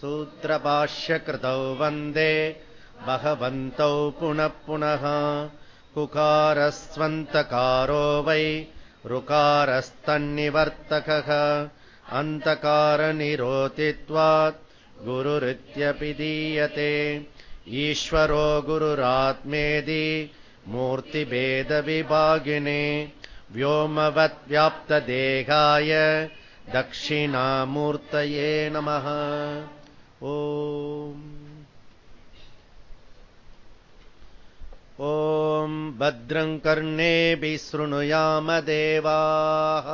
सूत्रभाष्यकृतौ वन्दे। भगवन्तौ पुनः पुनः। कुकारस्त्वन्तकारो वै ऋकारस्तन्निवर्तकः। अन्तकारनिरोतित्वात् गुरुरित्यपि दीयते। ईश्वरो गुरुरात्मेदि मूर्तिभेदविभागिने व्योमवद्व्याप्तदेहाय दक्षिणामूर्तये नमः ॐ ॐ भद्रम् कर्णेभिः शृणुयाम देवाः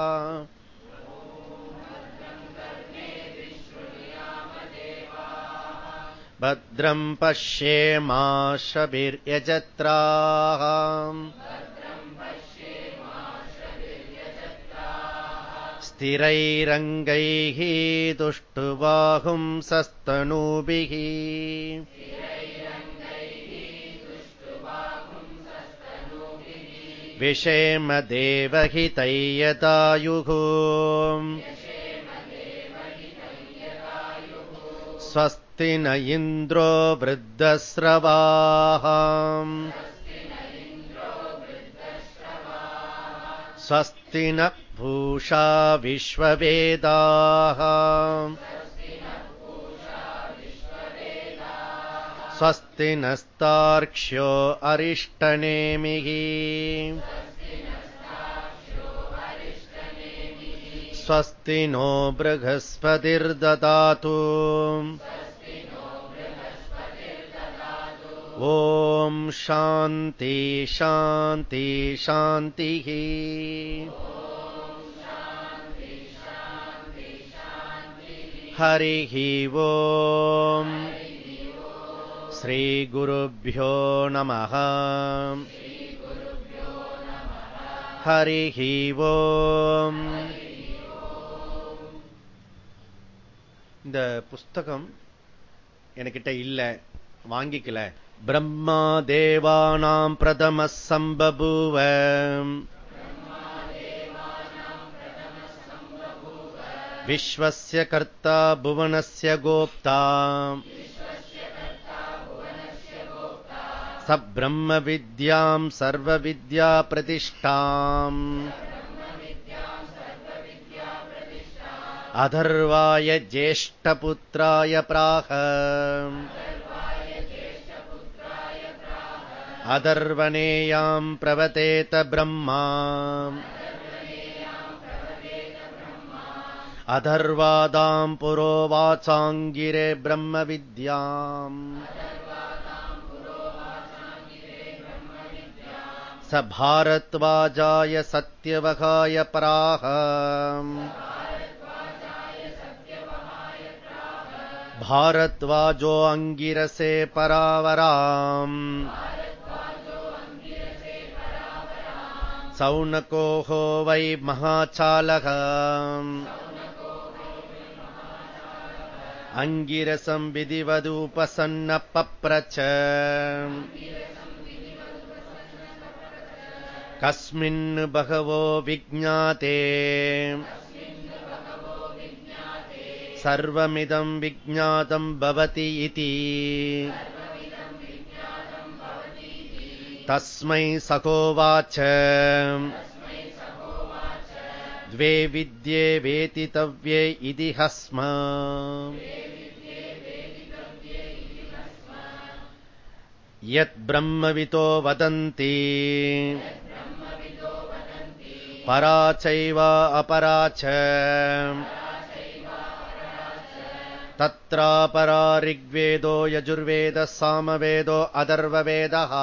भद्रम् पश्येमाशभिर्यजत्राः स्थिरैरङ्गैः दुष्टुबाहुम् सस्तनूभिः विषेमदेवहितैयतायुः स्वस्ति न इन्द्रो वृद्धस्रवाः स्वस्ति न भूषा विश्ववेदाः। स्वस्ति नस्तार्क्ष्यो अरिष्टनेमिः। स्वस्ति नो बृहस्पतिर्ददातु। ॐ शान्ति शान्ति शान्तिः। हरिः ॐ श्रीगुरुभ्यो नमः हरिः ॐ இந்த புஸ்தகம் என்கிட்ட இல்ல வாங்கிக்கல பிரம்மா தேவானாம் பிரதம சம்பபூவ विश्वस्य कर्ता भुवनस्य गोप्ता स ब्रह्मविद्याम् सर्वविद्याप्रतिष्ठाम् अधर्वाय ज्येष्ठपुत्राय प्राह अधर्वणेयाम् प्रवतेत ब्रह्मा अधर्वादाम् पुरोवाचाङ्गिरे ब्रह्मविद्याम्। स भारद्वाजाय सत्यवहाय पराः भारद्वाजो अङ्गिरसे परावराम्। सौनकोः वै महाचालः। अङ्गिरसम् विधिवदुपसन्नपप्रच कस्मिन् बहवो विज्ञाते सर्वमिदम् विज्ञातम् भवति इति तस्मै सहोवाच द्वे विद्ये वेतितव्ये इति हस्म यद्ब्रह्मवितो वदन्ति परा चैव अपरा च तत्रापरा ऋग्वेदो यजुर्वेदः सामवेदो अदर्ववेदः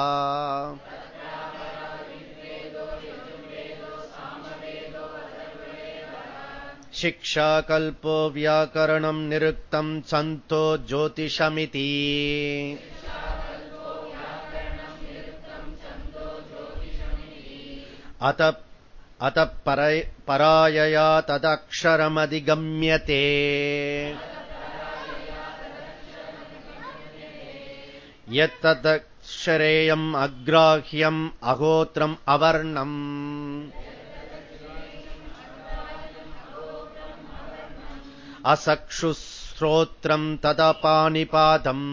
शिक्षा कल्पो व्याकरणम् निरुक्तम् छन्तो ज्योतिषमिति अत अत परायया तदक्षरमधिगम्यते यत्तदक्षरेयम् अग्राह्यम् अहोत्रम् अवर्णम् असक्षुश्रोत्रम् तदपानिपातम्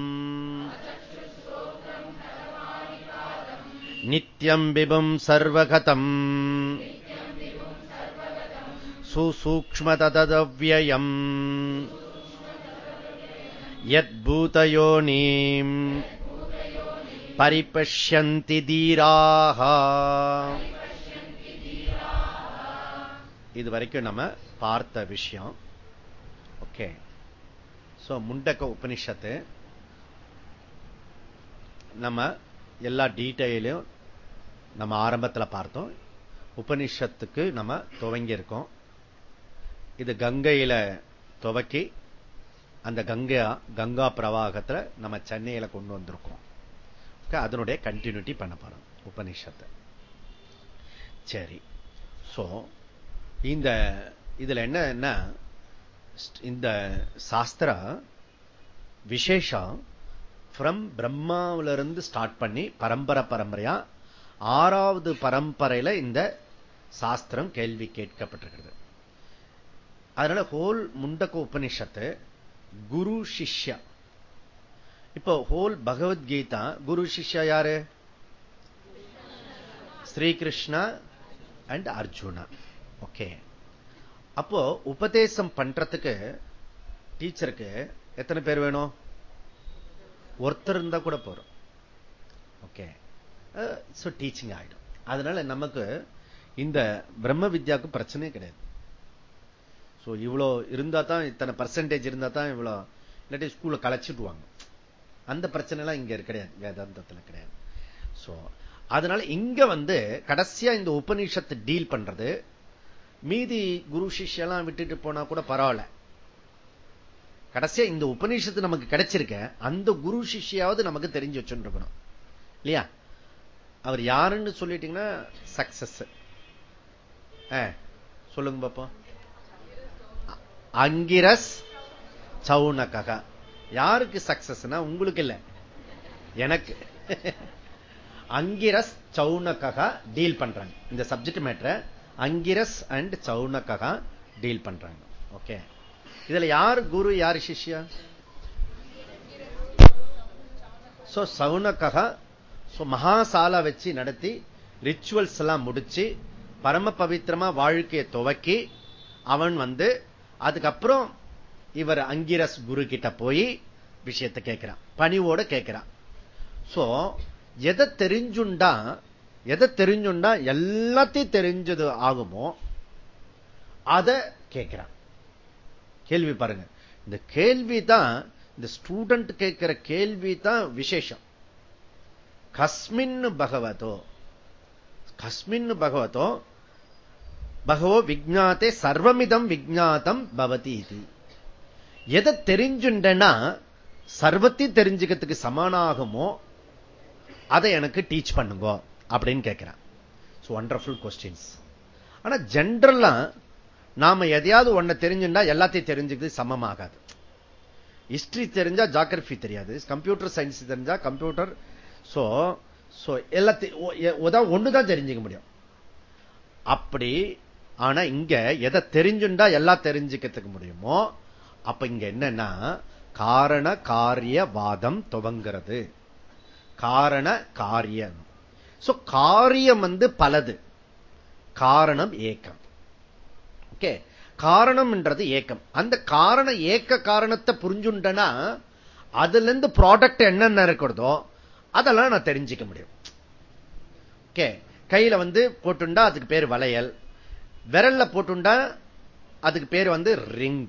नित्यम् विभुम् सर्वगतम् सुसूक्ष्मतदव्ययम् यद्भूतयोनीम् परिपश्यन्ति धीराः இது வரைக்கும் நம்ம பார்த்த விஷயம் ஓகே சோ முண்டக்க உபனிஷத்து நம்ம எல்லா டீட்டெயிலையும் நம்ம ஆரம்பத்தில் பார்த்தோம். உபனிஷத்துக்கு நம்ம துவங்கி இருக்கோம் இது கங்கையில துவக்கி அந்த கங்கா கங்கா பிரவாகத்துல நம்ம சென்னையில கொண்டு வந்திருக்கோம். அதனுடைய கண்டினியூட்டி பண்ண போறோம் உபனிஷத்தை சரி. சோ இந்த இதுல என்ன? இந்த சாஸ்திரம் விசேஷம் ஃப்ரம் பிரம்மாவிலிருந்து ஸ்டார்ட் பண்ணி பரம்பரை பரம்பரையா ஆறாவது பரம்பரையில இந்த சாஸ்திரம் கேள்வி கேட்கப்பட்டிருக்கிறது. அதனால ஹோல் முண்டக்க உபனிஷத்து குரு சிஷ்யா. இப்போ ஹோல் பகவத்கீதா குரு சிஷ்யா யாரு? ஸ்ரீகிருஷ்ணா அண்ட் அர்ஜுனா. ஓகே அப்போ உபதேசம் பண்றதுக்கு டீச்சருக்கு எத்தனை பேர் வேணும்? ஒருத்தர் இருந்தா கூட போறோம். ஓகே. டீச்சிங் ஆயிடும். அதனால நமக்கு இந்த பிரம்ம வித்யாவுக்கு பிரச்சனையே கிடையாது. சோ இவ்வளோ இருந்தா தான் இத்தனை பர்சன்டேஜ் இருந்தா தான் இவ்வளோ இல்லாட்டி ஸ்கூல்ல கலைச்சிடுவாங்க. அந்த பிரச்சனை எல்லாம் இங்க கிடையாது. வேதாந்தத்துல கிடையாது. சோ அதனால இங்க வந்து கடைசியா இந்த உபநிஷத்தை டீல் பண்றது மீதி குரு சிஷ்யெல்லாம் விட்டுட்டு போனா கூட பரவாயில்ல. கடைசியா இந்த உபநிஷத்து நமக்கு கிடைச்சிருக்க அந்த குரு சிஷ்யாவது நமக்கு தெரிஞ்சு வச்சுருக்கணும். இல்லையா? அவர் யாருன்னு சொல்லிட்டீங்கன்னா சக்சஸ் சொல்லுங்க பாப்போம் அங்கிரஸ் சவுனகா யாருக்கு சக்சஸ்னா உங்களுக்கு இல்ல. எனக்கு. அங்கிரஸ் சவுனகா டீல் பண்றாங்க இந்த சப்ஜெக்ட் மேட்டரை அங்கிரஸ் அண்ட் சவுனகா டீல் பண்றாங்க. ஓகே இதுல யார் குரு யார் சிஷ்யா? சோ சவுனகா மகாசாலா வச்சு நடத்தி ரிச்சுவல்ஸ் எல்லாம் முடிச்சு பரம பவித்திரமா வாழ்க்கையை துவக்கி அவன் வந்து அதுக்கப்புறம் இவர் அங்கிரஸ் குரு கிட்ட போய் விஷயத்தை கேட்கிறான். பணிவோட கேட்கிறான். சோ எதை தெரிஞ்சுண்டா எதை தெரிஞ்சுண்டா எல்லாத்தையும் தெரிஞ்சது ஆகுமோ அதை கேட்கிறான். கேள்வி பாருங்க. இந்த கேள்வி தான் இந்த ஸ்டூடெண்ட் கேட்கிற கேள்வி தான் விசேஷம். கஸ்மின் பகவதோ கஸ்மின் பகவதோ பகவோ விஜாத்தே சர்வமிதம் விஜாத்தம் பவதி இது. எதை தெரிஞ்சுண்டனா சர்வத்தையும் தெரிஞ்சுக்கிறதுக்கு சமானாகுமோ அதை எனக்கு டீச் பண்ணுங்க. அப்படின்னு கேட்கிறான் ஒண்டர்ஃபுல் கொஸ்டின்ஸ் ஆனா ஜென்ரலா நாம எதையாவது ஒன்ன தெரிஞ்சுட்டா எல்லாத்தையும் தெரிஞ்சுக்கிறது சமமாகாது. ஹிஸ்டரி தெரிஞ்சா ஜாகிரபி தெரியாது. கம்ப்யூட்டர் சயின்ஸ் தெரிஞ்சா கம்ப்யூட்டர் சோ சோ எல்லாத்தையும் ஒண்ணுதான் தெரிஞ்சுக்க முடியும். அப்படி ஆனா இங்க எதை தெரிஞ்சுண்டா எல்லாம் தெரிஞ்சுக்கிறதுக்கு முடியுமோ அப்ப இங்க என்னன்னா காரண காரியவாதம் துவங்கிறது. காரண காரியம். காரியம் வந்து பலது. காரணம் ஏக்கம். ஓகே காரணம்ன்றது ஏக்கம். அந்த காரண ஏக்க காரணத்தை புரிஞ்சுண்டனா அதுல இருந்து ப்ராடக்ட் என்னென்ன இருக்கிறதோ அதெல்லாம் நான் தெரிஞ்சுக்க முடியும். ஓகே கையில வந்து போட்டுண்டா அதுக்கு பேர் வளையல். விரல்ல போட்டுண்டா அதுக்கு பேர் வந்து ரிங்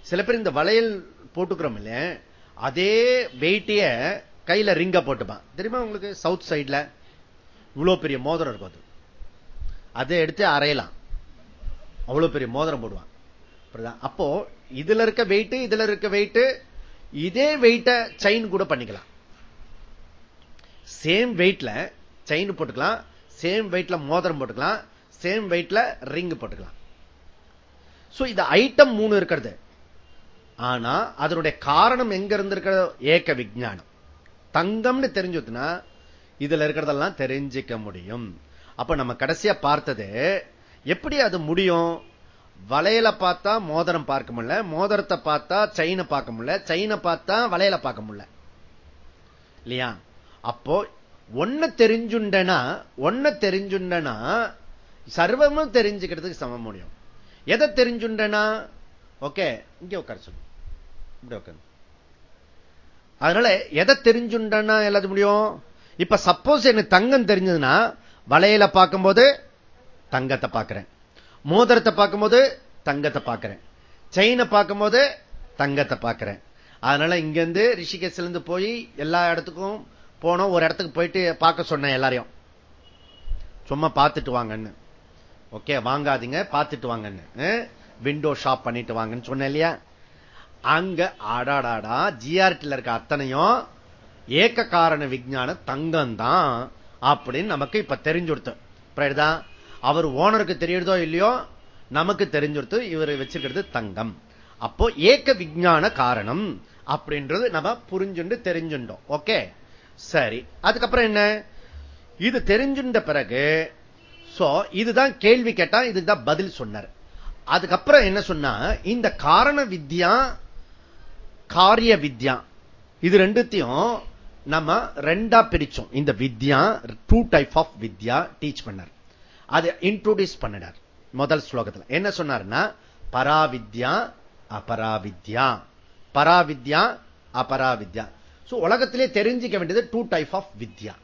சில பேர் இந்த வளையல் போட்டுக்கிறோம் இல்லையா? அதே வெயிட்டிய கையில ரிங்க போட்டுப்பான். தெரியுமா உங்களுக்கு? சவுத் சைட்ல இவ்வளவு பெரிய மோதிரம் இருக்கும் அது. அதை எடுத்து அரையலாம். அவ்வளவு பெரிய மோதிரம் போடுவான். அப்போ இதுல இருக்க வெயிட் இதுல இருக்க வெயிட் இதே வெயிட்ட செயின் கூட பண்ணிக்கலாம். சேம் வெயிட்ல செயின் போட்டுக்கலாம். சேம் வெயிட்ல மோதிரம் போட்டுக்கலாம். சேம் வெயிட்ல ரிங் போட்டுக்கலாம். சோ இது ஐட்டம் மூணு இருக்கிறது. ஆனா அதனுடைய காரணம் எங்க இருந்திருக்கிறது? ஏக்க விஜானம் தங்கம்னு தெரிஞ்சுதுன்னா இதுல இருக்கிறதெல்லாம் தெரிஞ்சிக்க முடியும். அப்ப நம்ம கடைசியா பார்த்தது எப்படி அது முடியும்? வளையல பார்த்தா மோதிரம் பார்க்க முடியல மோதிரத்தை பார்த்தா செயினை பார்க்க முடியல செயினை பார்த்தா வளையல பார்க்க முடியல. இல்லையா? அப்போ ஒன்ன தெரிஞ்சுண்டனா ஒன்ன தெரிஞ்சுண்டனா சர்வமும் தெரிஞ்சுக்கிறதுக்கு சம முடியும். எதை தெரிஞ்சுண்டனா ஓகே இங்க உட்கார சொல்லு. இப்படி உட்காரு. அதனால எதை தெரிஞ்சுண்டன்னா எல்லாத்து முடியும். இப்ப சப்போஸ் எனக்கு தங்கம் தெரிஞ்சதுன்னா வளையல பார்க்கும்போது தங்கத்தை பார்க்கிறேன். மோதிரத்தை பார்க்கும்போது தங்கத்தை பார்க்கிறேன். செயினை பார்க்கும்போது தங்கத்தை பார்க்கிறேன். அதனால இங்கிருந்து ரிஷிகேஷ்ல இருந்து போய் எல்லா இடத்துக்கும் போனோம். ஒரு இடத்துக்கு போயிட்டு பார்க்க சொன்னேன் எல்லாரையும். சும்மா பார்த்துட்டு வாங்கன்னு. ஓகே வாங்காதீங்க பார்த்துட்டு வாங்கன்னு. விண்டோ ஷாப் பண்ணிட்டு வாங்கன்னு சொன்னேன் இல்லையா? அங்க ஆடாடாடா ஜிஆர்டில இருக்க அத்தனையும் ஏக்க காரண விஜயான தங்கம் தான் அப்படின்னு நமக்கு இப்ப தெரிஞ்சுடுத்து. அவர் ஓனருக்கு தெரியுறதோ இல்லையோ நமக்கு தெரிஞ்சுடுத்து இவர் வச்சிருக்கிறது தங்கம். அப்போ ஏக்க விஜயான காரணம் அப்படின்றது நம்ம புரிஞ்சுண்டு தெரிஞ்சுட்டோம் ஓகே? சரி. அதுக்கப்புறம் என்ன? இது தெரிஞ்சுட்ட பிறகு சோ இதுதான் கேள்வி கேட்டா இதுதான் பதில் சொன்னார். அதுக்கப்புறம் என்ன சொன்னா இந்த காரண வித்யா காரிய வித்யா. இது ரெண்டுத்தையும் நம்ம ரெண்டா பிரிச்சோம். இந்த வித்யா டூ டைப் ஆஃப் வித்யா டீச் பண்ணார். அதை இன்ட்ரோடியூஸ் பண்ணினார் முதல் ஸ்லோகத்தில். என்ன சொன்னார்னா பராவித்யா அபராவித்யா. பராவித்யா அபராவித்யா. உலகத்திலே தெரிஞ்சுக்க வேண்டியது டூ டைப் ஆஃப் வித்யா.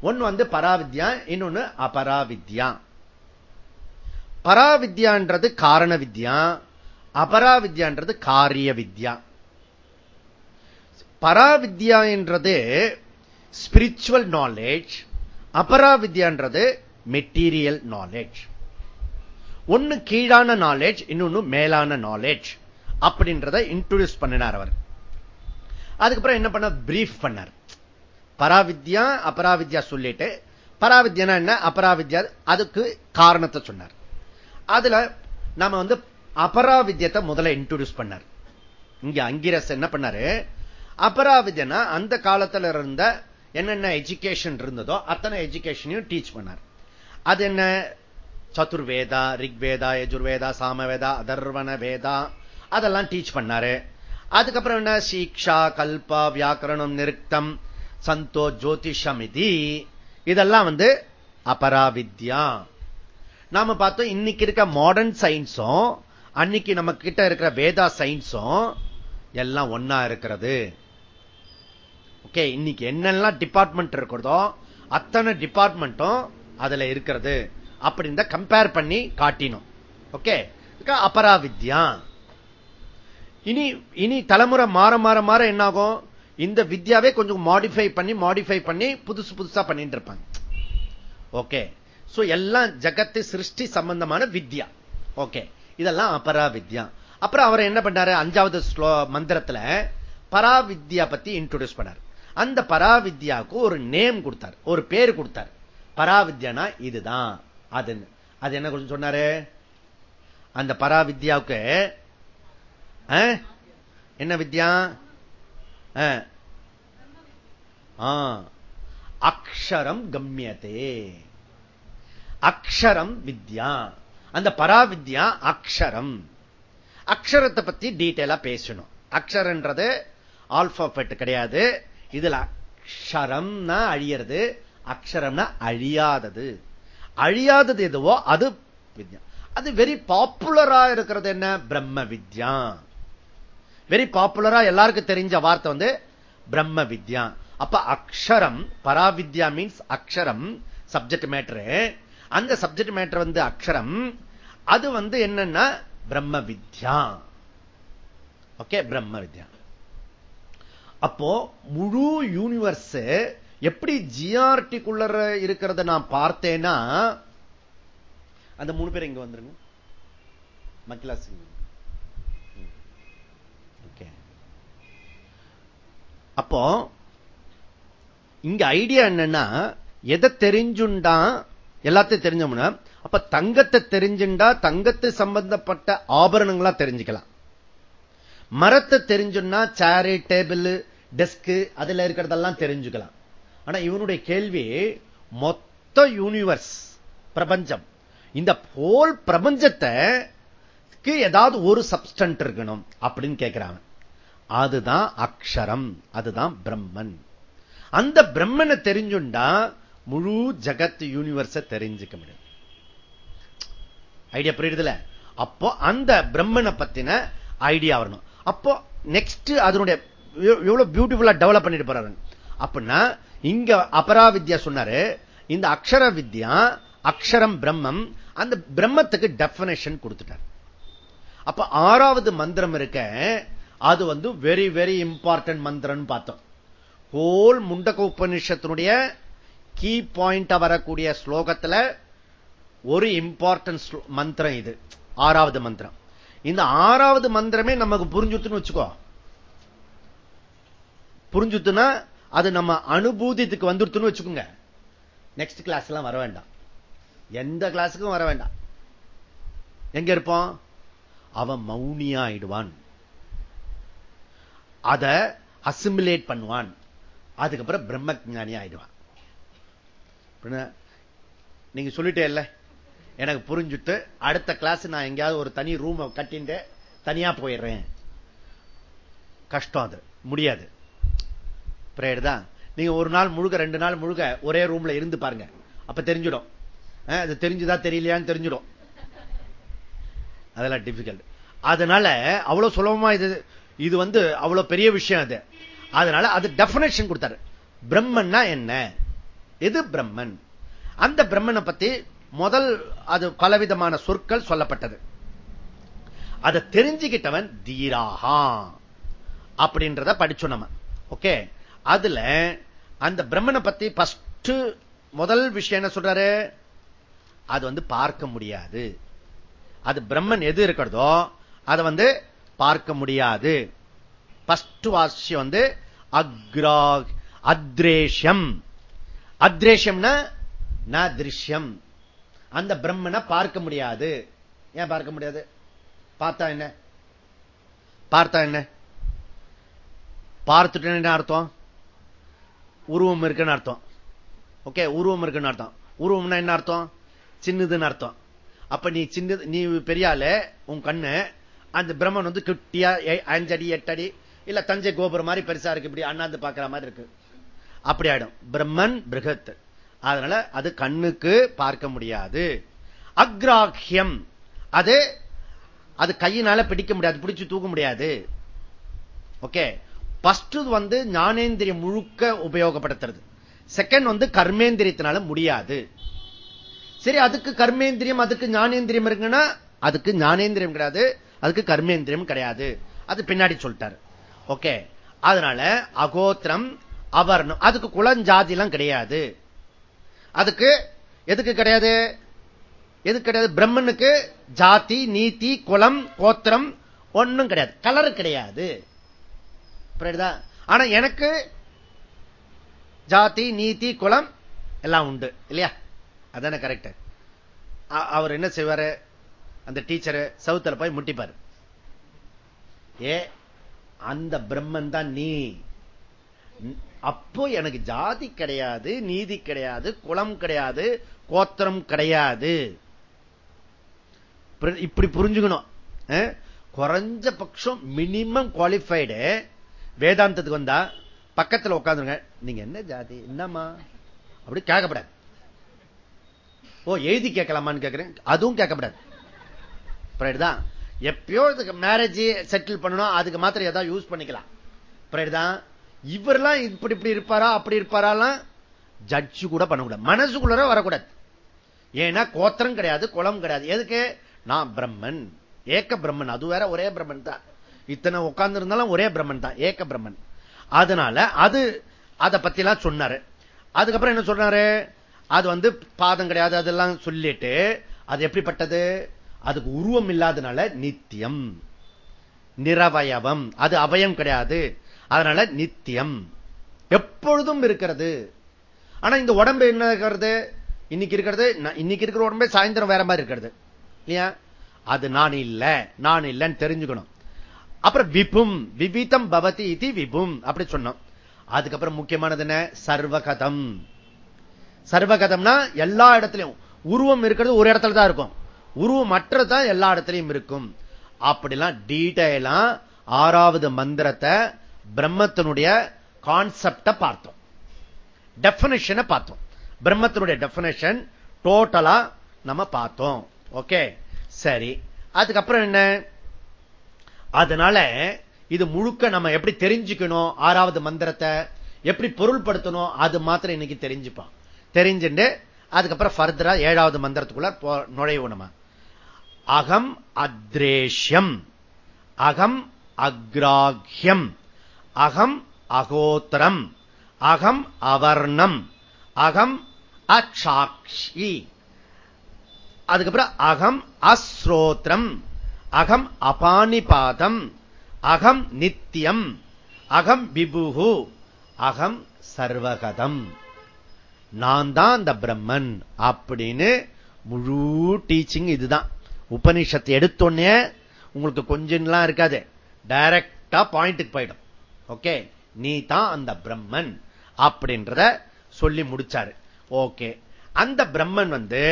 ஒன்னு வந்து பராவித்யா இன்னொன்னு அபராவித்யா. பராவித்யான்றது காரண வித்யா அபராவித்யான்றது காரிய வித்யா. பராவித்யா என்றது ஸ்பிரிச்சுவல் நாலேஜ் அபராவித்யான்றது மெட்டீரியல் நாலேஜ் ஒன்னு கீழான நாலேஜ் இன்னொன்னு மேலான நாலேஜ் அப்படின்றத இன்ட்ரோடியூஸ் பண்ணினார் அவர். அதுக்கப்புறம் என்ன பண்ண பிரீஃப் பண்ணார். பராவித்யா அபராவித்யா சொல்லிட்டு பராவித்யா என்ன? அபராவித்யா அதுக்கு காரணத்தை சொன்னார். அதுல நாம வந்து அபராவித்யத்தை முதல்ல இன்ட்ரோடியூஸ் பண்ணார். இங்க அங்கிரஸ் என்ன பண்ணாரு? அபராவிதனா அந்த காலத்துல இருந்த என்னென்ன எஜுகேஷன் இருந்ததோ அத்தனை எஜுகேஷனையும் டீச் பண்ணார். அது என்ன? சதுர்வேதா ரிக்வேதா யஜுர்வேதா சாமவேதா அதர்வன வேதா அதெல்லாம் டீச் பண்ணாரு. அதுக்கப்புறம் என்ன? சீக்ஷா கல்பா வியாக்கரணம் நிருத்தம் சந்தோ ஜோதிஷம் இது இதெல்லாம் வந்து அபராவித்யா. நாம பார்த்தோம் இன்னைக்கு இருக்க மாடர்ன் சயின்ஸும் அன்னைக்கு நம்ம கிட்ட இருக்கிற வேதா சயின்ஸும் எல்லாம் ஒன்னா இருக்கிறது. ஓகே இன்னைக்கு என்னெல்லாம் டிபார்ட்மெண்ட் இருக்கிறதோ அத்தனை டிபார்ட்மெண்ட்டும் அதுல இருக்கிறது. அப்படின்னு கம்பேர் பண்ணி காட்டினோம். ஓகே? அபராவித்யா. இனி இனி தலைமுறை மாற மாற மாற என்னாகும்? இந்த வித்யாவே கொஞ்சம் மாடிஃபை பண்ணி மாடிஃபை பண்ணி புதுசு புதுசா பண்ணிட்டு இருப்பாங்க. ஓகே? சோ எல்லாம் ஜகத்து சிருஷ்டி சம்பந்தமான வித்யா. ஓகே? இதெல்லாம் அபரா வித்யா அப்புறம் அவர் என்ன பண்ணாரு? அஞ்சாவது மந்திரத்துல பராவித்யா பத்தி இன்ட்ரோடியூஸ் பண்ணார். அந்த பராவித்யாவுக்கு ஒரு நேம் கொடுத்தார் ஒரு பேர் கொடுத்தார். பராவித்யானா இதுதான். அது அது என்ன கொஞ்சம் சொன்னாரு? அந்த பராவித்யாவுக்கு என்ன வித்யா? அக்ஷரம் கம்யத்தே அக்ஷரம் வித்யா. அந்த பராவித்யா அக்ஷரம். அக்ஷரத்தை பத்தி டீட்டெயிலா பேசணும். அக்ஷரன்றது ஆல்பாபெட் கிடையாது. இதுல அக்ஷரம்னா அழியறது அக்ஷரம்னா அழியாதது. அழியாதது எதுவோ அது வித்யா. அது வெரி பாப்புலரா இருக்கிறது என்ன? பிரம்ம வித்யா. வெரி பாப்புலரா எல்லாருக்கும் தெரிஞ்ச வார்த்தை வந்து பிரம்ம வித்யா. அப்ப அக்ஷரம் பராவித்யா மீன்ஸ் அக்ஷரம் சப்ஜெக்ட் மேட்ரு அந்த சப்ஜெக்ட் மேட்டர் வந்து அக்ஷரம். அது வந்து என்னன்னா பிரம்ம வித்யா. ஓகே பிரம்ம வித்யா. அப்போ முழு யூனிவர்ஸ் எப்படி ஜிஆர்டிக்குள்ள இருக்கிறத நான் பார்த்தேன்னா அந்த மூணு பேர் இங்க வந்துருங்க. மக்கிலா சிங் ஓகே அப்போ இங்க ஐடியா என்னன்னா எதை தெரிஞ்சுண்டா எல்லாத்தையும் தெரிஞ்சோம்னா அப்ப தங்கத்தை தெரிஞ்சுண்டா தங்கத்து சம்பந்தப்பட்ட ஆபரணங்களா தெரிஞ்சுக்கலாம். மரத்தை தெரிஞ்சுன்னா சேரு டேபிள் டெஸ்க் அதுல இருக்கிறதெல்லாம் தெரிஞ்சுக்கலாம். ஆனா இவனுடைய கேள்வி மொத்த யூனிவர்ஸ் பிரபஞ்சம். இந்த போல் பிரபஞ்சத்தை ஏதாவது ஒரு சப்ஸ்டன்ட் இருக்கணும் அப்படின்னு கேட்கிறான் அதுதான் அக்ஷரம் அதுதான் பிரம்மன். அந்த பிரம்மனை தெரிஞ்சுண்டா முழு ஜகத் யூனிவர்ஸ தெரிஞ்சுக்க முடியும். ஐடியா புரியுதுல? அப்போ அந்த பிரம்மனை பத்தின ஐடியா வரணும். அப்போ நெக்ஸ்ட் அதனுடைய எவ்வளவு பியூட்டிஃபுல்லா டெவலப் பண்ணிட்டு போறாரு. அப்படின்னா இங்க அபராவித்யா சொன்னாரு இந்த அக்ஷர வித்யா அக்ஷரம் பிரம்மம் அந்த பிரம்மத்துக்கு டெபினேஷன் கொடுத்துட்டார். அப்ப ஆறாவது மந்திரம் இருக்க அது வந்து வெரி வெரி இம்பார்ட்டன்ட் மந்திரம் பார்த்தோம். ஹோல் முண்டக உபநிஷத்தினுடைய கீ பாயிண்டா வரக்கூடிய ஸ்லோகத்துல ஒரு இம்பார்ட்டன்ட் மந்திரம் இது. ஆறாவது மந்திரம். இந்த ஆறாவது மந்திரமே நமக்கு புரிஞ்சுட்டுன்னு வச்சுக்கோ. புரிஞ்சுதுன்னா அது நம்ம அனுபூதித்துக்கு வந்துருத்துன்னு வச்சுக்கோங்க. நெக்ஸ்ட் கிளாஸ் எல்லாம் வர வேண்டாம். எந்த கிளாஸுக்கும் வர வேண்டாம். எங்க இருப்போம் அவன் மௌனியா ஆயிடுவான். அத அசிமுலேட் பண்ணுவான். அதுக்கப்புறம் பிரம்ம ஜானி ஆயிடுவான் நீங்க சொல்லிட்டே இல்ல எனக்கு புரிஞ்சுட்டு அடுத்த கிளாஸ் நான் எங்கேயாவது ஒரு தனி ரூம் கட்டிட்டு தனியா போயிடுறேன். கஷ்டம் அது. முடியாது. தான். நீங்க ஒரு நாள் முழுக்க ரெண்டு நாள் முழுக்க ஒரே ரூம்ல இருந்து பாருங்க. அப்ப தெரிஞ்சிடும். அது தெரிஞ்சுதா தெரியலையான்னு தெரிஞ்சிடும். அதெல்லாம் டிபிகல்ட் அதனால அவ்வளவு சுலபமா இது இது வந்து அவ்வளவு பெரிய விஷயம் அது. அதனால அது டெபினேஷன் கொடுத்தாரு. பிரம்மன்னா என்ன? எது பிரம்மன்? அந்த பிரம்மனை பத்தி முதல் அது பலவிதமான சொற்கள் சொல்லப்பட்டது. அதை தெரிஞ்சுக்கிட்டவன் தீராகா அப்படின்றத படிச்சோம் நம்ம. ஓகே? அதுல அந்த பிரம்மனை பத்தி பஸ்ட் முதல் விஷயம் என்ன சொல்றாரு? அது வந்து பார்க்க முடியாது. அது பிரம்மன் எது இருக்கிறதோ அதை வந்து பார்க்க முடியாது. பஸ்ட் வாசியம் வந்து அக்ரா அத்ரேஷம். அத்ரேஷம்னா திருஷ்யம். அந்த பிரம்மனை பார்க்க முடியாது. ஏன் பார்க்க முடியாது? பார்த்தா என்ன? பார்த்தா என்ன? பார்த்துட்டு என்ன அர்த்தம்? உருவம் இருக்குன்னு அர்த்தம். ஓகே உருவம் இருக்குன்னு அர்த்தம். உருவம்னா என்ன அர்த்தம்? சின்னதுன்னு அர்த்தம். அப்ப நீ சின்ன நீ பெரியால உன் கண்ணு அந்த பிரம்மன் வந்து குட்டியா அஞ்சடி எட்டடி இல்ல தஞ்சை கோபுரம் மாதிரி பெருசா இருக்கு இப்படி அண்ணாந்து பாக்குற மாதிரி இருக்கு. அப்படி ஆயிடும். பிரம்மன் பிருகத். அதனால அது கண்ணுக்கு பார்க்க முடியாது. அக்ராஹியம். அது அது கையினால பிடிக்க முடியாது பிடிச்சு தூக்க முடியாது. ஓகே பஸ்ட் வந்து ஞானேந்திரியம் முழுக்க உபயோகப்படுத்துறது. செகண்ட் வந்து கர்மேந்திரியத்தினால முடியாது. சரி அதுக்கு கர்மேந்திரியம் அதுக்கு ஞானேந்திரியம் இருக்குன்னா அதுக்கு ஞானேந்திரியம் கிடையாது அதுக்கு கர்மேந்திரியம் கிடையாது. அது பின்னாடி சொல்லிட்டாரு. ஓகே அதனால அகோத்திரம் அவர்ணம் அதுக்கு குளஞ்சாதி எல்லாம் கிடையாது. அதுக்கு எதுக்கு கிடையாது? எது கிடையாது? பிரம்மனுக்கு ஜாதி நீதி குலம் கோத்திரம் ஒன்னும் கிடையாது. கலர் கிடையாது. ஆனா எனக்கு ஜாதி நீதி குலம் எல்லாம் உண்டு இல்லையா? அதான கரெக்ட் அவர் என்ன செய்வாரு? அந்த டீச்சர் சவுத்துல போய் முட்டிப்பாரு. ஏ அந்த பிரம்மன் தான் நீ. அப்போ எனக்கு ஜாதி கிடையாது நீதி கிடையாது குளம் கிடையாது கோத்திரம் கிடையாது. இப்படி புரிஞ்சுக்கணும். குறைஞ்ச பட்சம் மினிமம் குவாலிஃபைடு வேதாந்தத்துக்கு வந்தா பக்கத்தில் உட்காந்துருங்க நீங்க என்ன ஜாதி? என்னம்மா? அப்படி கேட்கப்படாது. ஓ எழுதி கேட்கலாமான்னு கேட்கிறேன். அதுவும் கேட்கப்படாது. தான். எப்பயோ இதுக்கு மேரேஜ் செட்டில் பண்ணணும். அதுக்கு மாத்திரம் ஏதாவது யூஸ் பண்ணிக்கலாம். தான். இவரெல்லாம் இப்படி இப்படி இருப்பாரா அப்படி இருப்பாராலாம் ஜட்ஜு கூட பண்ணக்கூடாது. மனசுக்குள்ள வரக்கூடாது. ஏன்னா கோத்திரம் கிடையாது குளம் கிடையாது. எதுக்கு? நான் பிரம்மன். ஏக்க பிரம்மன் அது வேற ஒரே பிரம்மன் தான். இத்தனை உட்கார்ந்து இருந்தாலும் ஒரே பிரம்மன் தான் ஏக பிரம்மன். அதனால அது அதை பத்திலாம் சொன்னாரு. அதுக்கப்புறம் என்ன சொன்னாரு? அது வந்து பாதம் கிடையாது அதெல்லாம் சொல்லிட்டு அது எப்படிப்பட்டது? அதுக்கு உருவம் இல்லாதனால நித்தியம். நிரவயவம். அது அபயம் கிடையாது. அதனால நித்தியம். எப்பொழுதும் இருக்கிறது. ஆனா இந்த உடம்பு என்ன இருக்கிறது? இன்னைக்கு இருக்கிறது இன்னைக்கு இருக்கிற உடம்பே சாயந்தரம் வேற மாதிரி இருக்கிறது. இல்லையா? அது நான் இல்லை நான் இல்லைன்னு தெரிஞ்சுக்கணும். அப்புறம் விபும் விபிதம் பவதி இது விபும் அப்படி சொன்னோம். அதுக்கப்புறம் முக்கியமானது என்ன? சர்வகதம். சர்வகதம்னா எல்லா இடத்துலையும். உருவம் இருக்கிறது ஒரு இடத்துல தான் இருக்கும். உருவம் மற்றதான் எல்லா இடத்துலையும் இருக்கும். அப்படிலாம் டீட்டெயிலா ஆறாவது மந்திரத்தை பிரம்மத்தினுடைய கான்செப்ட பார்த்தோம். டெபினேஷனை பார்த்தோம். பிரம்மத்தினுடைய டெபினேஷன் டோட்டலா நம்ம பார்த்தோம். ஓகே சரி. அதுக்கப்புறம் என்ன? அதனால இது முழுக்க நம்ம எப்படி தெரிஞ்சுக்கணும் ஆறாவது மந்திரத்தை எப்படி பொருள்படுத்தணும் அது மாத்திரம் இன்னைக்கு தெரிஞ்சுப்பான் தெரிஞ்சுட்டு அதுக்கப்புறம் ஃபர்தரா ஏழாவது மந்திரத்துக்குள்ள நுழைவு நம்ம. அகம் அத்ரேஷ்யம். அகம் அக்ராஹ்யம். அகம் அகோத்திரம். அகம் அவர்ணம். அகம் அச்சாட்சி அதுக்கப்புறம் அகம் அஸ்ரோத்ரம். அகம் அபானிபாதம் அகம் நித்தியம் அகம் விபுகு அகம் சர்வகதம். நான் தான் அந்த பிரம்மன் அப்படின்னு முழு டீச்சிங் இதுதான். உபனிஷத்தை எடுத்தோடனே உங்களுக்கு கொஞ்சம்லாம் இருக்காது. டைரக்டா பாயிண்ட்டுக்கு போயிடும். ஓகே நீ தான் அந்த பிரம்மன் அப்படின்றத சொல்லி முடிச்சாரு. ஓகே அந்த பிரம்மன் வந்து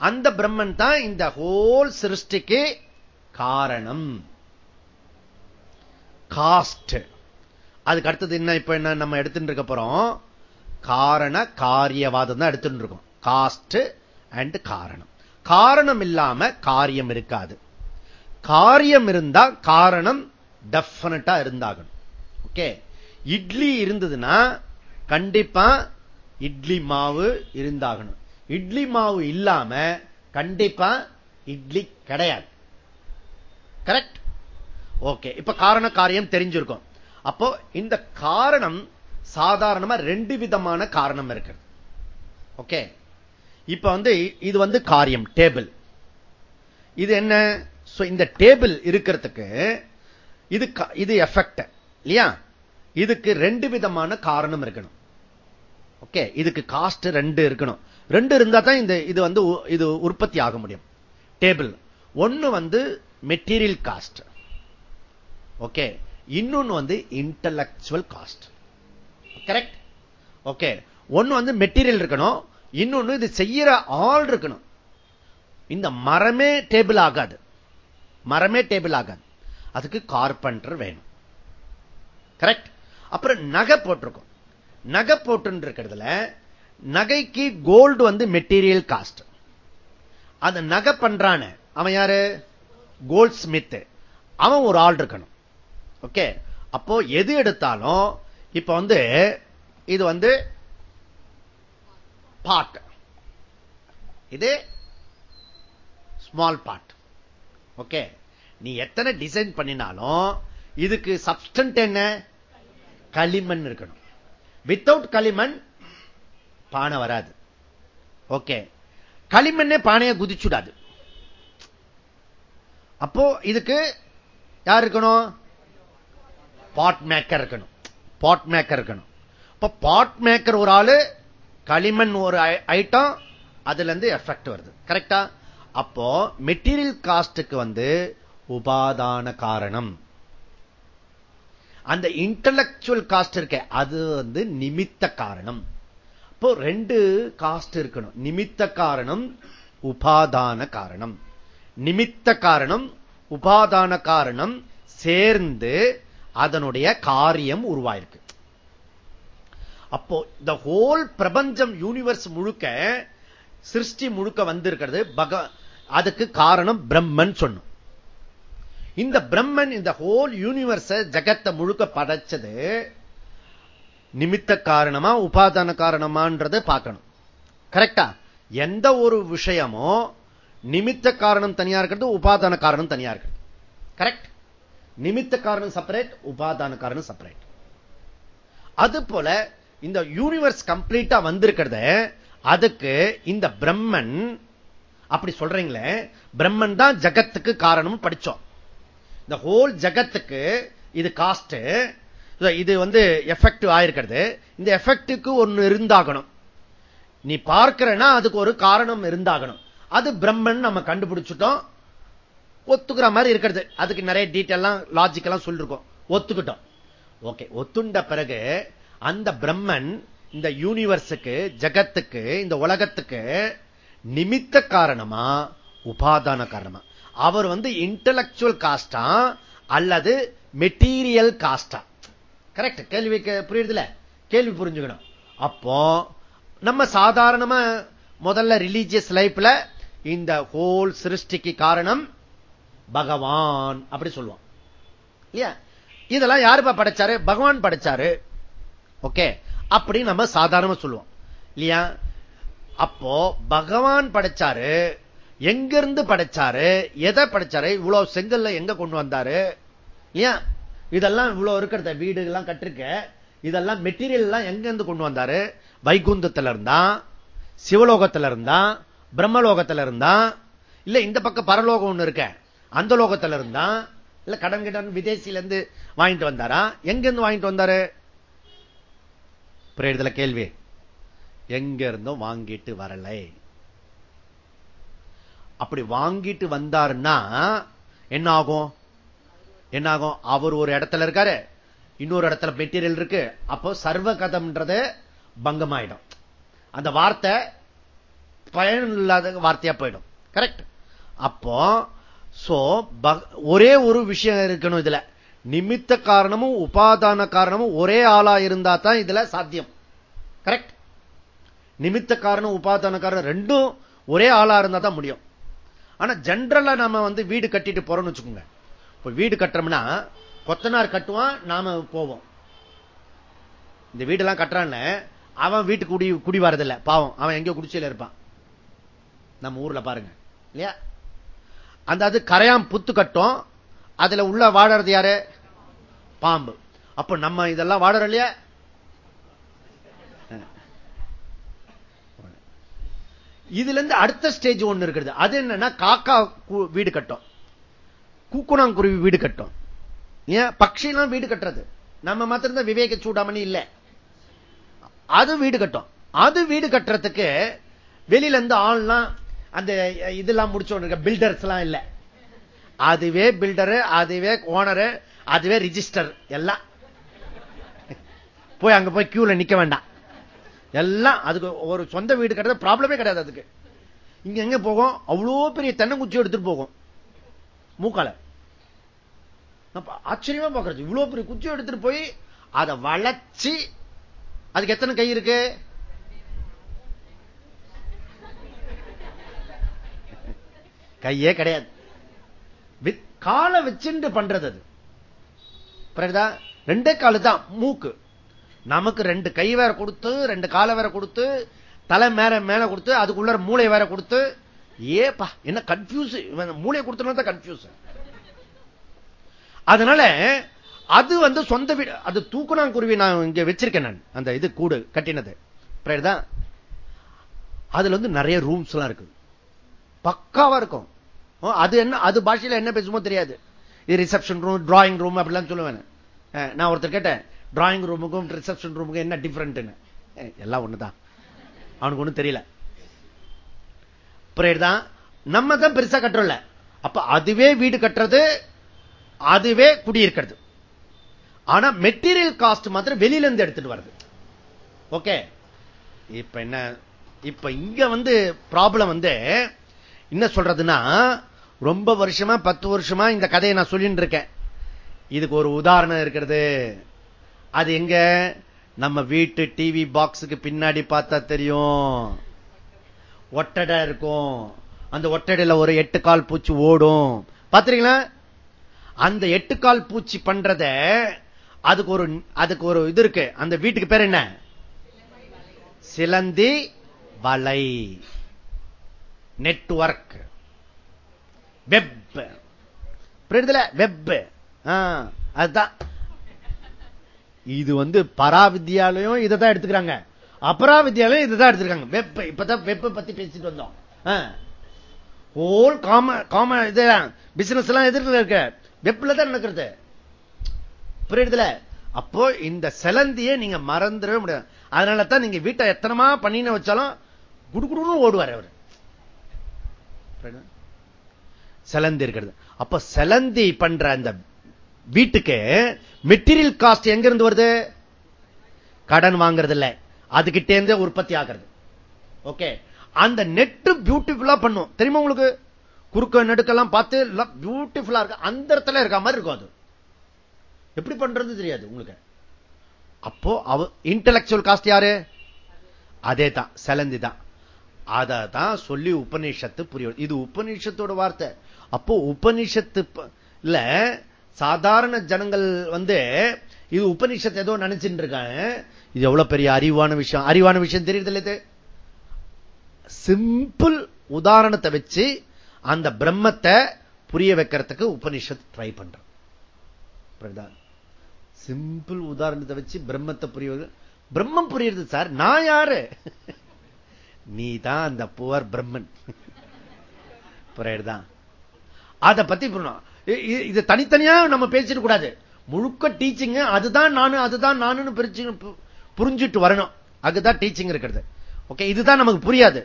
அந்த பிரம்மன் தான் இந்த ஹோல் சிருஷ்டிக்கு காரணம். காஸ்ட். அதுக்கு அடுத்தது என்ன இப்ப என்ன நம்ம எடுத்துட்டு இருக்க போறோம்? காரண காரியவாதம் தான் எடுத்துட்டு இருக்கோம். காஸ்ட் அண்ட் காரணம். காரணம் இல்லாம காரியம் இருக்காது. காரியம் இருந்தா காரணம் டெஃபினட்டா இருந்தாகணும். ஓகே? இட்லி இருந்ததுன்னா கண்டிப்பா இட்லி மாவு இருந்தாகணும். இட்லி மாவு இல்லாம கண்டிப்பா இட்லி கிடையாது. கரெக்ட் ஓகே இப்ப காரண காரியம் தெரிஞ்சிருக்கும். அப்போ இந்த காரணம் சாதாரணமா ரெண்டு விதமான காரணம் இருக்கிறது. ஓகே இப்ப வந்து இது வந்து காரியம் டேபிள் இது என்ன? இந்த டேபிள் இருக்கிறதுக்கு இது இது எஃபெக்ட் இல்லையா? இதுக்கு ரெண்டு விதமான காரணம் இருக்கணும். ஓகே இதுக்கு காஸ்ட் ரெண்டு இருக்கணும். ரெண்டு இருந்தா தான் இந்த இது வந்து இது உற்பத்தி ஆக முடியும். டேபிள் ஒன்னு வந்து மெட்டீரியல் காஸ்ட் ஓகே இன்னொன்னு வந்து இன்டலக்சுவல் காஸ்ட் கரெக்ட் ஓகே ஒன்னு வந்து மெட்டீரியல் இருக்கணும். இன்னொன்னு இது செய்யற ஆள் இருக்கணும். இந்த மரமே டேபிள் ஆகாது. மரமே டேபிள் ஆகாது. அதுக்கு கார்பெண்டர் வேணும். கரெக்ட் அப்புறம் நகை போட்டிருக்கும். நகை போட்டு இருக்கிறதுல நகைக்கு கோல்டு வந்து மெட்டீரியல் காஸ்ட் அந்த நகை பண்றான. அவன் யாரு? கோல்ட் ஸ்மித் அவன் ஒரு ஆள் இருக்கணும். ஓகே? அப்போ எது எடுத்தாலும் இப்ப வந்து இது வந்து பாட் இது ஸ்மால் பார்ட் ஓகே? நீ எத்தனை டிசைன் பண்ணினாலும் இதுக்கு சப்ஸ்டன்ட் என்ன? களிமண் இருக்கணும். வித்தவுட் களிமண் பானை வராது. ஓகே? களிமண்ணே பானையை குதிச்சுடாது. அப்போ இதுக்கு யார் இருக்கணும்? பாட் மேக்கர் இருக்கணும். பாட் மேக்கர் இருக்கணும். இப்ப பாட் மேக்கர் ஒரு ஆளு களிமண் ஒரு ஐட்டம் அதுல இருந்து எஃபெக்ட் வருது. கரெக்டா அப்போ மெட்டீரியல் காஸ்டுக்கு வந்து உபாதான காரணம். அந்த இன்டலக்சுவல் காஸ்ட் இருக்க அது வந்து நிமித்த காரணம். இப்போ ரெண்டு காஸ்ட் இருக்கணும். நிமித்த காரணம் உபாதான காரணம். நிமித்த காரணம் உபாதான காரணம் சேர்ந்து அதனுடைய காரியம் உருவாயிருக்கு. அப்போ இந்த ஹோல் பிரபஞ்சம் யூனிவர்ஸ் முழுக்க சிருஷ்டி முழுக்க வந்திருக்கிறது பக அதுக்கு காரணம் பிரம்மன் சொன்னும். இந்த பிரம்மன் இந்த ஹோல் யூனிவர்ஸ ஜகத்தை முழுக்க படைச்சது நிமித்த காரணமா உபாதான காரணமான்றத பார்க்கணும். கரெக்டா எந்த ஒரு விஷயமோ நிமித்த காரணம் தனியா இருக்கிறது உபாதான காரணம் தனியா இருக்கிறது. கரெக்ட் நிமித்த காரணம் செப்பரேட் உபாதான காரணம் செப்பரேட் அது போல இந்த யூனிவர்ஸ் கம்ப்ளீட்டா வந்திருக்கிறத அதுக்கு இந்த பிரம்மன் அப்படி சொல்றீங்களே பிரம்மன் தான் ஜகத்துக்கு காரணம் படிச்சோம். இந்த ஹோல் ஜகத்துக்கு இது காஸ்ட் இது வந்து எஃபெக்டிவ் ஆயிருக்கிறது. இந்த எஃபெக்டுக்கு ஒன்னு இருந்தாகணும். நீ பார்க்கிறனா அதுக்கு ஒரு காரணம் இருந்தாகணும். அது பிரம்மன் நம்ம கண்டுபிடிச்சிட்டோம். ஒத்துக்கிற மாதிரி இருக்கிறது. அதுக்கு நிறைய டீட்டெல்லாம் லாஜிக்கெல்லாம் சொல்லிருக்கோம். ஒத்துக்கிட்டோம். ஓகே ஒத்துண்ட பிறகு அந்த பிரம்மன் இந்த யூனிவர்ஸுக்கு ஜகத்துக்கு இந்த உலகத்துக்கு நிமித்த காரணமா உபாதான காரணமா? அவர் வந்து இன்டலக்சுவல் காஸ்டா அல்லது மெட்டீரியல் காஸ்டா கரெக்ட் கேள்வி புரியுதுல கேள்வி புரிஞ்சுக்கணும். அப்போ நம்ம சாதாரணமா முதல்ல ரிலீஜியஸ் லைஃப்ல இந்த ஹோல் சிருஷ்டிக்கு காரணம் பகவான் அப்படி சொல்லுவோம் இல்லையா? இதெல்லாம் யாருப்பா படைச்சாரு? பகவான் படைச்சாரு. ஓகே. அப்படி நம்ம சாதாரணமா சொல்லுவோம். இல்லையா? அப்போ பகவான் படைச்சாரு எங்கிருந்து படைச்சாரு எதை படைச்சாரு இவ்வளவு செங்கல்ல எங்க கொண்டு வந்தாரு? இல்லையா? இதெல்லாம் இவ்வளவு இருக்கிறத வீடு எல்லாம் கட்டிருக்க இதெல்லாம் மெட்டீரியல் எல்லாம் எங்க இருந்து கொண்டு வந்தாரு? வைகுந்தத்துல இருந்தா சிவலோகத்துல இருந்தா பிரம்மலோகத்தில் இருந்தா இல்ல இந்த பக்கம் பரலோகம் ஒண்ணு இருக்க அந்த லோகத்துல இருந்தா இல்ல கடன் கடன் விதேசியில இருந்து வாங்கிட்டு வந்தாரா? எங்க இருந்து வாங்கிட்டு வந்தாரு? பிரேடுதல கேள்வி. எங்க இருந்தும் வாங்கிட்டு வரலை. அப்படி வாங்கிட்டு வந்தாருன்னா என்ன ஆகும் என்ன ஆகும் அவர் ஒரு இடத்துல இருக்காரு. இன்னொரு இடத்துல மெட்டீரியல் இருக்கு. அப்போ சர்வ கதம்ன்றது பங்கமாயிடும். அந்த வார்த்தை பயன் இல்லாத வார்த்தையா போயிடும். கரெக்ட் அப்போ சோ ஒரே ஒரு விஷயம் இருக்கணும் இதுல. நிமித்த காரணமும் உபாதான காரணமும் ஒரே ஆளா இருந்தா தான் இதுல சாத்தியம். கரெக்ட் நிமித்த காரணம் உபாதான காரணம் ரெண்டும் ஒரே ஆளா இருந்தா தான் முடியும். ஆனா ஜென்ரலா நாம வந்து வீடு கட்டிட்டு போறோம்னு வச்சுக்கோங்க. இப்ப வீடு கட்டுறோம்னா கொத்தனார் கட்டுவான் நாம போவோம். இந்த வீடெல்லாம் கட்டுறான்னு அவன் வீட்டுக்கு குடி குடி வரதில்லை. பாவம் அவன் எங்கேயோ குடிச்சையில இருப்பான். நம்ம ஊர்ல பாருங்க. இல்லையா? அந்த அது கரையாம் புத்து கட்டும். அதுல உள்ள வாழறது யாரு? பாம்பு. அப்ப நம்ம இதெல்லாம் வாழறோம் இல்லையா? இதுல இருந்து அடுத்த ஸ்டேஜ் ஒண்ணு இருக்கிறது. அது என்னன்னா காக்கா வீடு கட்டும். கூக்குணாங்குருவி வீடு கட்டும். ஏன்? பக்ஷிலாம் வீடு கட்டுறது. நம்ம மாத்திரம் தான் விவேக சூடாமணி இல்ல. அது வீடு கட்டும். அது வீடு கட்டுறதுக்கு வெளியில இருந்து ஆள்லாம் அந்த இதெல்லாம் முடிச்ச பில்டர்ஸ் எல்லாம் இல்ல. அதுவே பில்டரு அதுவே ஓனரு அதுவே ரிஜிஸ்டர் எல்லாம். போய் அங்க போய் கியூல நிக்க வேண்டாம். எல்லாம் அதுக்கு ஒரு சொந்த வீடு கிடையாது ப்ராப்ளமே கிடையாது அதுக்கு. இங்க எங்க போகும்? அவ்வளோ பெரிய தென்னங்குச்சி எடுத்துட்டு போகும். மூக்கால. ஆச்சரியமா பாக்குறது. இவ்வளவு பெரிய குச்சி எடுத்துட்டு போய் அதை வளைச்சு அதுக்கு எத்தனை கை இருக்கு? கையே கிடையாது. காலை வச்சுண்டு பண்றது அது. ரெண்டே காலு தான் மூக்கு. நமக்கு ரெண்டு கை வேற கொடுத்து ரெண்டு காலை வேற கொடுத்து தலை மேல மேல கொடுத்து அதுக்குள்ள மூளை வேற கொடுத்து ஏப்பா என்ன கன்ஃபியூஸ் மூளை கொடுத்தா கன்ஃபியூஸ் அதனால அது வந்து சொந்த வீடு அது தூக்குனாங்குருவி நான் இங்க வச்சிருக்கேன் நான் அந்த இது கூடு கட்டினது. அதுல வந்து நிறைய ரூம்ஸ் எல்லாம் இருக்கு. பக்காவா இருக்கும். அது என்ன அது பாஷையில என்ன பேசுமோ தெரியாது. இது ரிசப்ஷன் ரூம் டிராயிங் ரூம் அப்படிலாம் சொல்லுவேன். நான் ஒருத்தர் கேட்டேன் டிராயிங் ரூமுக்கும் ரிசப்ஷன் ரூமுக்கும் என்ன டிஃபரெண்ட் எல்லாம் ஒண்ணுதான். அவனுக்கு ஒண்ணும் தெரியல. புரியுதுதான் நம்ம தான் பெருசா கட்டுறோம்ல. அப்ப அதுவே வீடு கட்டுறது அதுவே குடியிருக்கிறது. ஆனா மெட்டீரியல் காஸ்ட் மாத்திரம் வெளியில இருந்து எடுத்துட்டு வருது ஓகே? இப்ப என்ன இப்ப இங்க வந்து ப்ராப்ளம் வந்து என்ன சொல்றதுன்னா ரொம்ப வருஷமா பத்து வருஷமா இந்த கதையை நான் சொல்லிட்டு இருக்கேன் இதுக்கு ஒரு உதாரணம் இருக்கிறது. அது எங்க? நம்ம வீட்டு டிவி பாக்ஸுக்கு பின்னாடி பார்த்தா தெரியும். ஒட்டடை இருக்கும். அந்த ஒட்டடையில ஒரு எட்டு கால் பூச்சி ஓடும். பாத்துறீங்களா அந்த எட்டு கால் பூச்சி பண்றத அதுக்கு ஒரு அதுக்கு ஒரு இது இருக்கு. அந்த வீட்டுக்கு பேர் என்ன? சிலந்தி வலை. நெட்வொர்க் வெப் புரியுதுல வெப் அதுதான். இது வந்து பராவித்யாலயம் இதை தான் எடுத்துக்கிறாங்க. அபராவித்யாலயம் இதை தான் எடுத்துருக்காங்க வெப் இப்பதான் வெப்ப பத்தி பேசிட்டு வந்தோம். ஹோல் காம காம இது பிசினஸ் எல்லாம் எதிர்த்து இருக்க. வெப்ல தான் நடக்கிறது. புரியுதுல அப்போ இந்த செலந்தியை நீங்க மறந்துடவே முடியாது. அதனால தான் நீங்க வீட்டை எத்தனமா பண்ணின வச்சாலும் குடுகுடுன்னு ஓடுவார் அவர். செலந்தி இருக்கிறது அப்ப செலந்தி பண்ற அந்த வீட்டுக்கு மெட்டீரியல் காஸ்ட் எங்க இருந்து வருது? கடன் வாங்குறது இல்ல அதுகிட்டே இருந்தே உற்பத்தி ஆகிறது. ஓகே அந்த நெட்டு பியூட்டிஃபுல்லா பண்ணும். தெரியுமா உங்களுக்கு? குறுக்க நெடுக்கெல்லாம் பார்த்து பியூட்டிஃபுல்லா இருக்கு. அந்த இடத்துல இருக்க மாதிரி இருக்கும் அது. எப்படி பண்றது தெரியாது உங்களுக்கு. அப்போ அவ இன்டலெக்சுவல் காஸ்ட் யாரு? அதே தான் செலந்தி தான் அதை தான் சொல்லி உபநிஷத்து புரியும் இது உபநிஷத்தோட வார்த்தை. அப்போ உபனிஷத்து இல்ல சாதாரண ஜனங்கள் வந்து இது உபனிஷத்து ஏதோ நினைச்சுட்டு இருக்காங்க இது எவ்வளவு பெரிய அறிவான விஷயம். அறிவான விஷயம் தெரியுது இது. சிம்பிள் உதாரணத்தை வச்சு அந்த பிரம்மத்தை புரிய வைக்கிறதுக்கு உபனிஷத் ட்ரை பண்றோம். சிம்பிள் உதாரணத்தை வச்சு பிரம்மத்தை புரிய பிரம்மம் புரியுது சார். நான் யாரு? நீ தான் அந்த புவர் பிரம்மன். புரியுதுதான் அதை பத்தி இது தனித்தனியா நம்ம பேசிட கூடாது. முழுக்க டீச்சிங் அதுதான் நானு அதுதான் நானு பிரிச்சு புரிஞ்சுட்டு வரணும். அதுதான் டீச்சிங் இருக்கிறது. ஓகே இதுதான் நமக்கு புரியாது.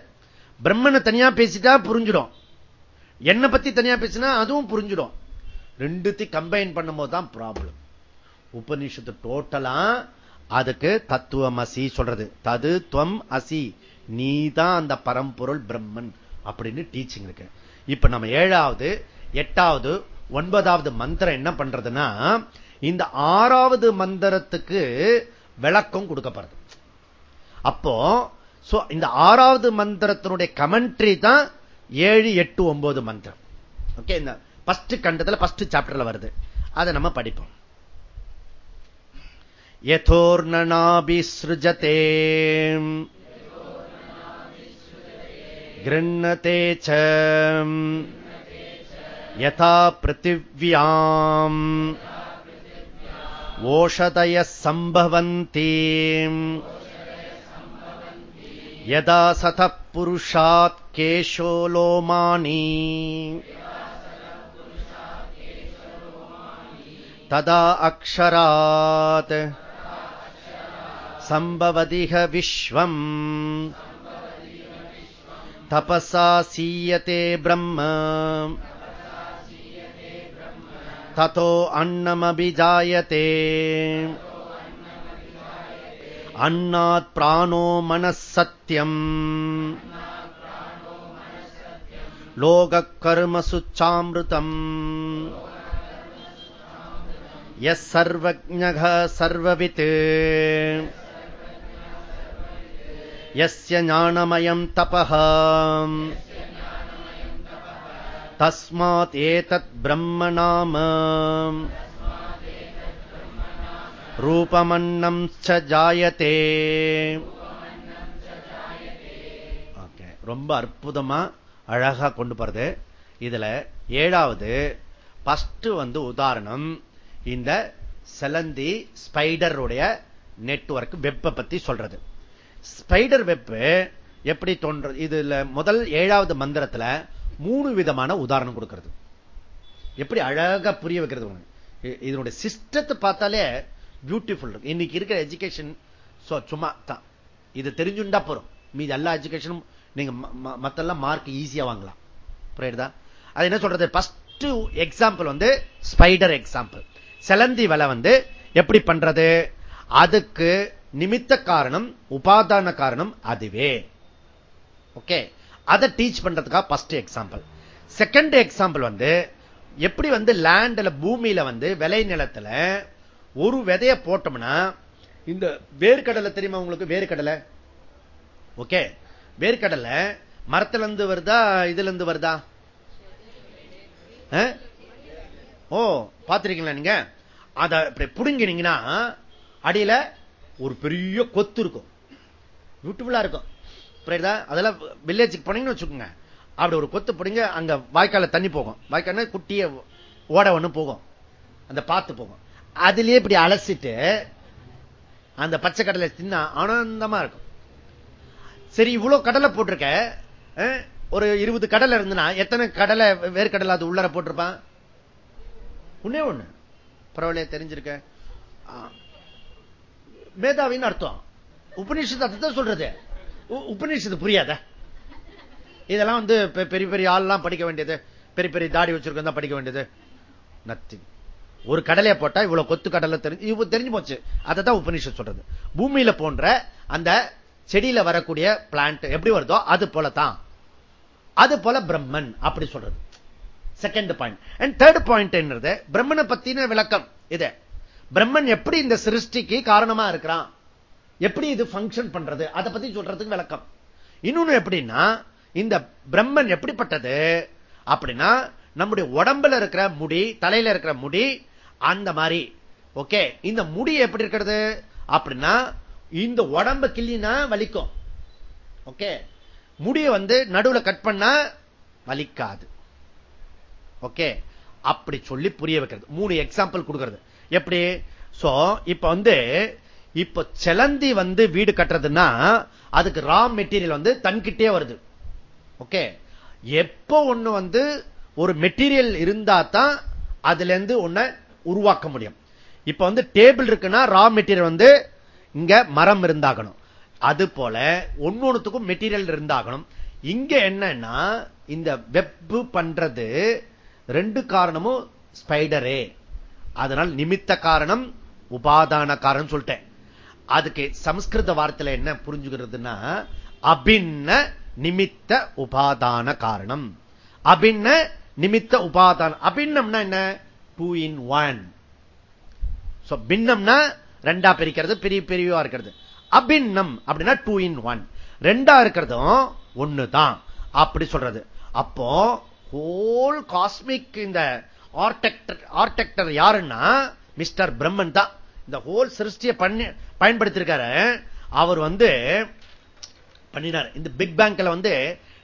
பிரம்மனை தனியா பேசிட்டா புரிஞ்சிடும். என்னை பத்தி தனியா பேசினா அதுவும் புரிஞ்சிடும். ரெண்டுத்தையும் கம்பைன் பண்ணும்போது தான் ப்ராப்ளம் உபநிஷத்து டோட்டலா அதுக்கு தத்துவம் அசி சொல்றது. தது துவம் அசி. நீ தான் அந்த பரம்பொருள் பிரம்மன் அப்படின்னு டீச்சிங் இருக்கு. இப்ப நம்ம ஏழாவது எட்டாவது ஒன்பதாவது மந்திரம் என்ன பண்றதுன்னா இந்த ஆறாவது மந்திரத்துக்கு விளக்கம் கொடுக்கப்படுது அப்போ இந்த ஆறாவது மந்திரத்தினுடைய கமெண்ட்ரி தான் ஏழு எட்டு ஒன்பது மந்திரம் ஓகே இந்த பஸ்ட் கண்டத்துல பஸ்ட் சாப்டர்ல வருது அதை நம்ம படிப்போம் யதோர்ணனாபிஸ்ருஜதே गृह्णते च यथा पृथिव्याम् ओषधयः सम्भवन्ति यदा सतः पुरुषात् केशो लोमानि तदा अक्षरात् सम्भवदिह विश्वम् तपसा सीयते ब्रह्म ततो अन्नमभिजायते अन्नात् प्राणो मनः सत्यम् लोककर्मसु चामृतम् यः सर्वज्ञः सर्ववित् यस्य ज्ञानमयम् तपः तस्मात् एतत् ब्रह्म नाम ரூபமன்னம் ஜாயத்தே ரொம்ப அற்புதமா அழகா கொண்டு போறது இதுல ஏழாவது பஸ்ட் வந்து உதாரணம் இந்த செலந்தி ஸ்பைடருடைய நெட்ஒர்க் வெப்ப பத்தி சொல்றது ஸ்பைடர் வெப் எப்படி தோன்றது இதுல முதல் ஏழாவது மந்திரத்துல மூணு விதமான உதாரணம் கொடுக்கிறது. எப்படி அழகா புரிய வைக்கிறது இதனுடைய சிஸ்டத்தை பார்த்தாலே பியூட்டிஃபுல் இருக்கு இன்னைக்கு இருக்கிற எஜுகேஷன் சும்மா தான். இது தெரிஞ்சுண்டா போறோம். மீது எல்லா எஜுகேஷனும் நீங்க மத்தெல்லாம் மார்க் ஈஸியா வாங்கலாம். புரியுதா? அது என்ன சொல்றது? பஸ்ட் எக்ஸாம்பிள் வந்து ஸ்பைடர் எக்ஸாம்பிள் செலந்தி வலை வந்து எப்படி பண்றது? அதுக்கு நிமித்த காரணம் உபாதான காரணம் அதுவே. ஓகே அதை டீச் பண்றதுக்காக ஃபர்ஸ்ட் எக்ஸாம்பிள் செகண்ட் எக்ஸாம்பிள் வந்து எப்படி வந்து லேண்ட்ல பூமியில வந்து விளை நிலத்துல ஒரு விதைய போட்டோம்னா இந்த வேர்க்கடலை தெரியுமா உங்களுக்கு? வேர்க்கடலை. ஓகே வேர்க்கடலை மரத்துல இருந்து வருதா இதுல இருந்து வருதா ஓ பாத்திருக்கீங்களா நீங்க? அப்படி புடுங்கினீங்கன்னா அடியில ஒரு பெரிய கொத்து இருக்கும். பியூட்டிஃபுல்லா இருக்கும். அதெல்லாம் வில்லேஜுக்கு போனீங்கன்னு வச்சுக்கோங்க. அப்படி ஒரு கொத்து பிடிங்க அங்க வாய்க்கால தண்ணி போகும். வாய்க்கால் குட்டிய ஓட ஒண்ணு போகும். அந்த பார்த்து போகும். அதுலயே இப்படி அலசிட்டு அந்த பச்சை கடலை தின்னா ஆனந்தமா இருக்கும். சரி இவ்வளவு கடலை போட்டிருக்க ஒரு இருபது கடலை இருந்துன்னா எத்தனை கடலை வேர்க்கடலை அது உள்ளர போட்டிருப்பான்? ஒன்னே ஒண்ணு. பரவாயில்ல தெரிஞ்சிருக்க. மேதாவின்னு அர்த்தம். உபநிஷத்து அதுதான் சொல்றது. உபநிஷத்து புரியாத? இதெல்லாம் வந்து பெரிய பெரிய ஆள்லாம் படிக்க வேண்டியது. பெரிய பெரிய தாடி வச்சிருக்க தான் படிக்க வேண்டியது. நத்திங் ஒரு கடலையை போட்டா இவ்வளவு கொத்து கடலை தெரிஞ்சு இவ்வளவு தெரிஞ்சு போச்சு. அதை தான் உபநிஷம் சொல்றது. பூமியில போன்ற அந்த செடியில வரக்கூடிய பிளான்ட் எப்படி வருதோ அது போலதான் அது போல பிரம்மன் அப்படி சொல்றது. Second point and third point என்னது? பிரம்மனை பத்தின விளக்கம் இது. பிரம்மன் எப்படி இந்த சிருஷ்டிக்கு காரணமா இருக்கிறான்? எப்படி இது பங்கன் பண்றது? அதை பத்தி சொல்றதுக்கு விளக்கம். இன்னொன்னு எப்படின்னா இந்த பிரம்மன் எப்படிப்பட்டது? அப்படின்னா நம்முடைய உடம்புல இருக்கிற முடி தலையில இருக்கிற முடி அந்த மாதிரி. ஓகே? இந்த முடி எப்படி இருக்கிறது? அப்படின்னா இந்த உடம்ப கிள்ளினா வலிக்கும். ஓகே? முடியை வந்து நடுவில் கட் பண்ணா வலிக்காது. ஓகே? அப்படி சொல்லி புரிய வைக்கிறது. மூணு எக்ஸாம்பிள் கொடுக்கிறது. எப்படி? சோ இப்ப வந்து இப்ப செலந்தி வந்து வீடு கட்டுறதுன்னா அதுக்கு ரா மெட்டீரியல் வந்து தன்கிட்டே வருது. ஓகே எப்போ ஒண்ணு வந்து ஒரு மெட்டீரியல் இருந்தா தான் அதுல இருந்து ஒன்ன உருவாக்க முடியும். இப்ப வந்து டேபிள் இருக்குன்னா ரா மெட்டீரியல் வந்து இங்க மரம் இருந்தாகணும். அது போல ஒன்னொன்னுத்துக்கும் மெட்டீரியல் இருந்தாகணும். இங்க என்னன்னா இந்த வெப்பு பண்றது ரெண்டு காரணமும் ஸ்பைடரே அதனால் நிமித்த காரணம் உபாதான காரணம் சொல்லிட்டேன். அதுக்கு சமஸ்கிருத வார்த்தையில என்ன புரிஞ்சுக்கிறதுன்னா அபின்ன நிமித்த உபாதான காரணம். அபின்ன நிமித்த உபாதான அபின்னம்னா என்ன? டூ இன் ஒன் பின்னம்னா ரெண்டா பிரிக்கிறது பெரிய பெரியவா இருக்கிறது. அபின்னம் அப்படின்னா டூ இன் ஒன் ரெண்டா இருக்கிறதும் ஒண்ணுதான். அப்படி சொல்றது. அப்போ ஹோல் காஸ்மிக் இந்த ஆர்டெக்டர் ஆர்டெக்டர் யாருன்னா மிஸ்டர் பிரம்மன் தான். இந்த ஹோல் சிருஷ்டியை பண்ணி பயன்படுத்திருக்காரு. அவர் வந்து பண்ணினார். இந்த பிக் பேங்க்ல வந்து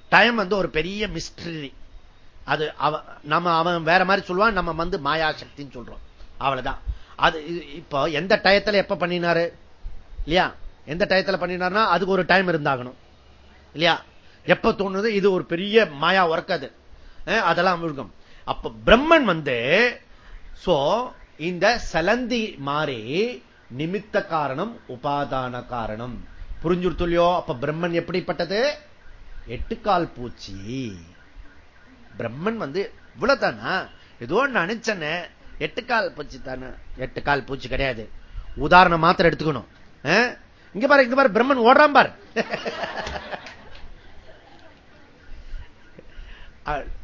டைம் வந்து ஒரு பெரிய மிஸ்டரி அது நம்ம அவன் வேற மாதிரி சொல்லுவான் நம்ம வந்து மாயா சக்தின்னு சொல்றோம். அவ்வளவுதான். அது இப்போ எந்த டயத்துல எப்ப பண்ணினாரு? இல்லையா? எந்த டயத்துல பண்ணினார்னா அதுக்கு ஒரு டைம் இருந்தாகணும். இல்லையா? எப்ப தோணுது? இது ஒரு பெரிய மாயா ஒர்க் அது. அதெல்லாம் விழுகும். அப்ப பிரம்மன் வந்து சோ இந்த சலந்தி மாறி நிமித்த காரணம் உபாதான காரணம். புரிஞ்சுடுத்துலையோ அப்ப பிரம்மன் எப்படிப்பட்டது? எட்டுக்கால் பூச்சி. பிரம்மன் வந்து இவ்வளவுதானா? ஏதோ நினைச்சனே எட்டுக்கால் பூச்சி தானே. எட்டுக்கால் பூச்சி கிடையாது. உதாரணம் மாத்திரம் எடுத்துக்கணும். இங்க பாரு இங்க பாரு பிரம்மன் ஓடுறான் பாரு.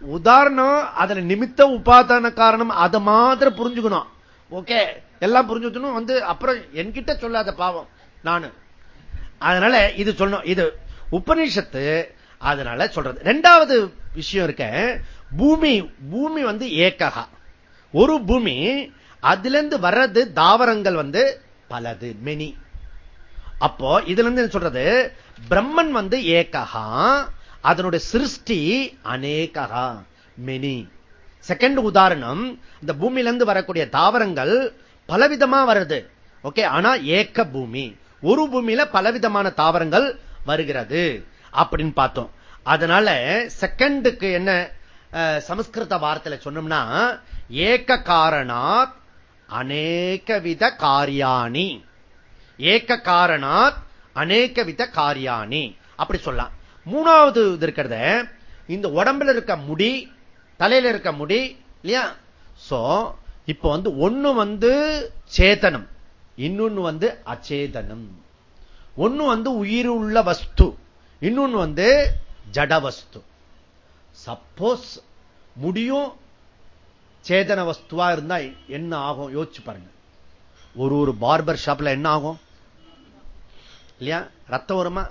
உதாரணம் அதுல நிமித்த உபாதான காரணம் அதை மாத்திரம் புரிஞ்சுக்கணும். ஓகே எல்லாம் புரிஞ்சுக்கணும் வந்து அப்புறம் என்கிட்ட சொல்லாத பாவம் நானு. அதனால இது சொல்லணும். இது உபநிஷத்து அதனால சொல்றது. ரெண்டாவது விஷயம் இருக்க பூமி பூமி வந்து ஏக்ககா ஒரு பூமி அதுல இருந்து வர்றது தாவரங்கள் வந்து பலது மெனி. அப்போ இதுல இருந்து சொல்றது? பிரம்மன் வந்து ஏக்ககா அதனுடைய சிருஷ்டி அநேகா மெனி செகண்ட் உதாரணம் இந்த பூமியில இருந்து வரக்கூடிய தாவரங்கள் பலவிதமா வருது. ஓகே ஆனா ஏக்க பூமி. ஒரு பூமியில பலவிதமான தாவரங்கள் வருகிறது அப்படின்னு பார்த்தோம். அதனால செகண்டுக்கு என்ன சமஸ்கிருத வார்த்தையில சொன்னோம்னா ஏக்க காரணாத் அநேக வித காரியாணி. ஏக்க காரணாத் அநேக வித காரியாணி. அப்படி சொல்லலாம். மூணாவது இது இருக்கிறத. இந்த உடம்புல இருக்க முடி தலையில இருக்க முடி இல்லையா? சோ இப்ப வந்து ஒண்ணு வந்து சேதனம் இன்னொன்னு வந்து அச்சேதனம். ஒண்ணு வந்து உயிர் உள்ள வஸ்து இன்னொன்னு வந்து ஜட வஸ்து. சப்போஸ் முடியும் சேதன வஸ்துவா இருந்தா என்ன ஆகும்? யோசிச்சு பாருங்க. ஒரு ஒரு பார்பர் ஷாப்ல என்ன ஆகும்? இல்லையா? ரத்த வருமா?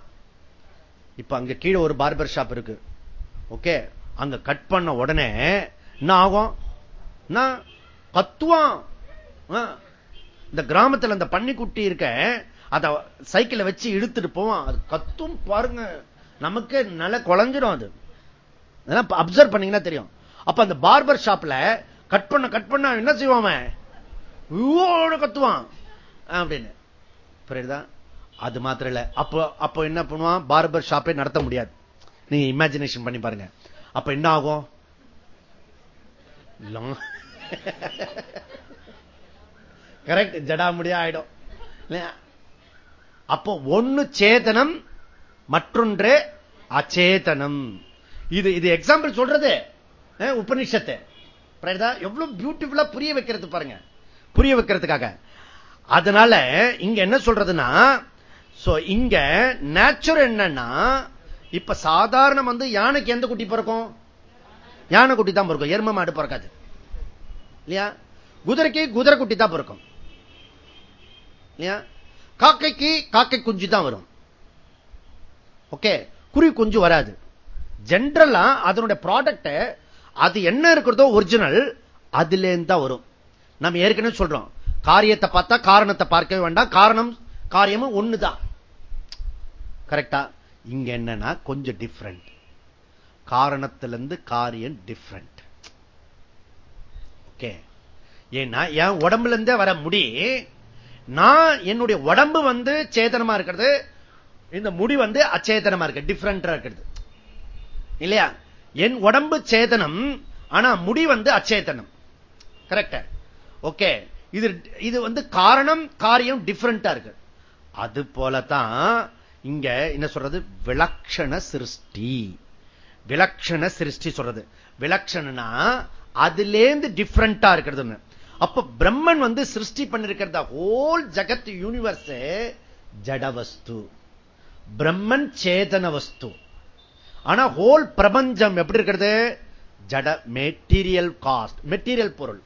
இப்ப அங்க கீழே ஒரு பார்பர் ஷாப் இருக்கு. ஓகே அங்க கட் பண்ண உடனே என்ன ஆகும்? கத்துவான். இந்த கிராமத்தில் அந்த பன்னிக்குட்டி இருக்க அத சைக்கிளை வச்சு இழுத்துட்டு போவான். அது கத்தும் பாருங்க. நமக்கு நல்ல குழஞ்சிடும் அது. அப்சர்வ் பண்ணீங்கன்னா தெரியும். அப்ப அந்த பார்பர் ஷாப்ல கட் பண்ண கட் பண்ண என்ன செய்வான் கத்துவான். அப்படின்னு. புரியுதா? அது மாத்திரம் இல்ல அப்போ அப்போ என்ன பண்ணுவான்? பார்பர் ஷாப்பே நடத்த முடியாது. நீங்க இமேஜினேஷன் பண்ணி பாருங்க. அப்ப என்ன ஆகும்? கரெக்ட் ஜடாமுடியா ஆயிடும். அப்போ ஒன்னு சேதனம் மற்றொன்று அச்சேதனம். இது இது எக்ஸாம்பிள் சொல்றது உபனிஷத்தை எவ்வளவு பியூட்டிஃபுல்லா புரிய வைக்கிறது பாருங்க. புரிய வைக்கிறதுக்காக. அதனால இங்க என்ன சொல்றதுன்னா இங்க நேச்சுரல் என்னன்னா இப்ப சாதாரணம் வந்து யானைக்கு எந்த குட்டி பிறக்கும்? யானை குட்டி தான் பிறக்கும். எரும மாடு பிறக்காது. இல்லையா? குதிரைக்கு குதிரை குட்டி தான் பிறக்கும். இல்லையா? காக்கைக்கு காக்கை குஞ்சு தான் வரும். ஓகே குறி குஞ்சு வராது. ஜென்ரலா அதனுடைய ப்ராடக்ட் அது என்ன இருக்கிறதோ ஒரிஜினல் அதுல தான் வரும். நம்ம ஏற்கனவே சொல்றோம். காரியத்தை பார்த்தா காரணத்தை பார்க்கவே வேண்டாம். காரணம் காரியமும் ஒண்ணுதான். கரெக்டா? இங்க என்னன்னா கொஞ்சம் டிஃப்ரெண்ட் காரணத்திலிருந்து காரியம் டிஃப்ரெண்ட் ஓகே ஏன்னா என் உடம்புல இருந்தே வர முடி நான் என்னுடைய உடம்பு வந்து சேதனமா இருக்கிறது இந்த முடி வந்து அச்சேதனமா இருக்கு டிஃப்ரெண்டா இருக்கிறது. இல்லையா? என் உடம்பு சேதனம் ஆனா முடி வந்து அச்சேதனம். கரெக்ட் ஓகே இது இது வந்து காரணம் காரியம் டிஃப்ரெண்டா இருக்கு. அது போலதான் இங்க என்ன சொல்றது? விலக்ஷண சிருஷ்டி. விலக்ஷண சிருஷ்டி சொல்றது. விலக்ஷணனா அதுலேருந்து டிஃப்ரெண்டா இருக்கிறது அப்ப பிரம்மன் வந்து சிருஷ்டி பண்ணிருக்கிறத ஹோல் ஜகத் யூனிவர்ஸ் ஜடவஸ்து. பிரம்மன் சேதன வஸ்து. ஆனா ஹோல் பிரபஞ்சம் எப்படி இருக்கிறது? ஜட மெட்டீரியல் காஸ்ட் மெட்டீரியல் பொருள்.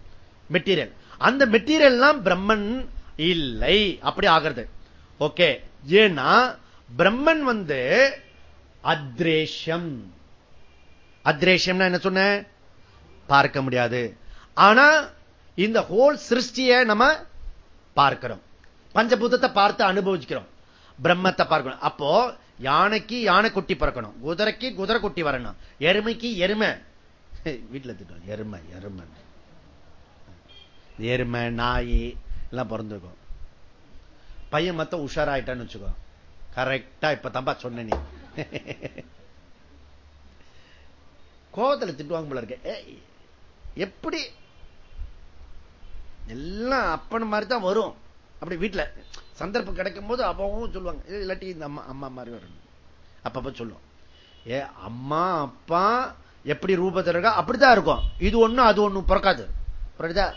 மெட்டீரியல் அந்த மெட்டீரியல் பிரம்மன் இல்லை. அப்படி ஆகிறது. ஓகே ஏன்னா பிரம்மன் வந்து அத்ரேஷம் அத்ரேஷம்னா என்ன சொன்ன? பார்க்க முடியாது. ஆனா இந்த ஹோல் சிருஷ்டிய நம்ம பார்க்கிறோம். பஞ்சபூதத்தை பார்த்து அனுபவிக்கிறோம். பிரம்மத்தை பார்க்கணும். அப்போ யானைக்கு யானை குட்டி பிறக்கணும். குதிரைக்கு குதிரை குட்டி வரணும். எருமைக்கு எருமை. வீட்டுல திட்டம் எருமை எருமை. எருமை நாய் எல்லாம் பிறந்திருக்கும். பையன் மத்த உஷாராயிட்டான்னு வச்சுக்கோ. கரெக்டா இப்ப தம்பா சொன்ன நீ. கோபத்தில் திட்டுவாங்க போல இருக்க. எப்படி? எல்லாம் அப்பன் மாதிரி தான் வரும். அப்படி வீட்டில் சந்தர்ப்பம் கிடைக்கும் போது அப்பவும் சொல்லுவாங்க. இல்லாட்டி இந்த அம்மா அம்மா மாதிரி வரணும் அப்பப்ப சொல்லுவோம் ஏ அம்மா அப்பா எப்படி ரூபத்தில் இருக்கா? அப்படிதான் இருக்கும். இது ஒண்ணு அது ஒண்ணு பிறக்காது. புரியுதா?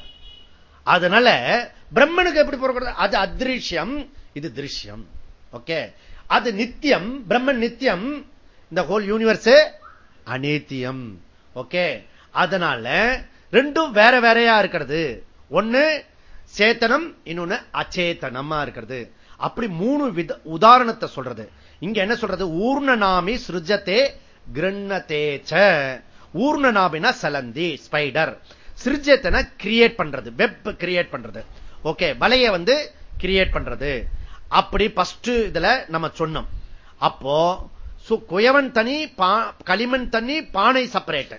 அதனால பிரம்மனுக்கு எப்படி பிறக்கிறது? அது அதிருஷ்யம் இது திருஷ்யம். ஓகே? அது நித்தியம் பிரம்மன் நித்தியம் இந்த ஹோல் யூனிவர்ஸ் அநேத்தியம். ஓகே அதனால ரெண்டும் வேற வேறையா இருக்கிறது. ஒண்ணு சேத்தனம் இன்னொன்னு அச்சேத்தனமா இருக்கிறது. அப்படி மூணு வித உதாரணத்தை சொல்றது. இங்க என்ன சொல்றது? ஊர்ணநாமி சிருஜத்தே கிருண்ணத்தேச்ச. ஊர்ணநாமினா சலந்தி ஸ்பைடர் சிருஜத்தனை கிரியேட் பண்றது வெப் கிரியேட் பண்றது. ஓகே வலைய வந்து கிரியேட் பண்றது. அப்படி பஸ்ட் இதுல நம்ம சொன்னோம். அப்போ குயவன் தனி களிமண் தண்ணி பானை செப்பரேட்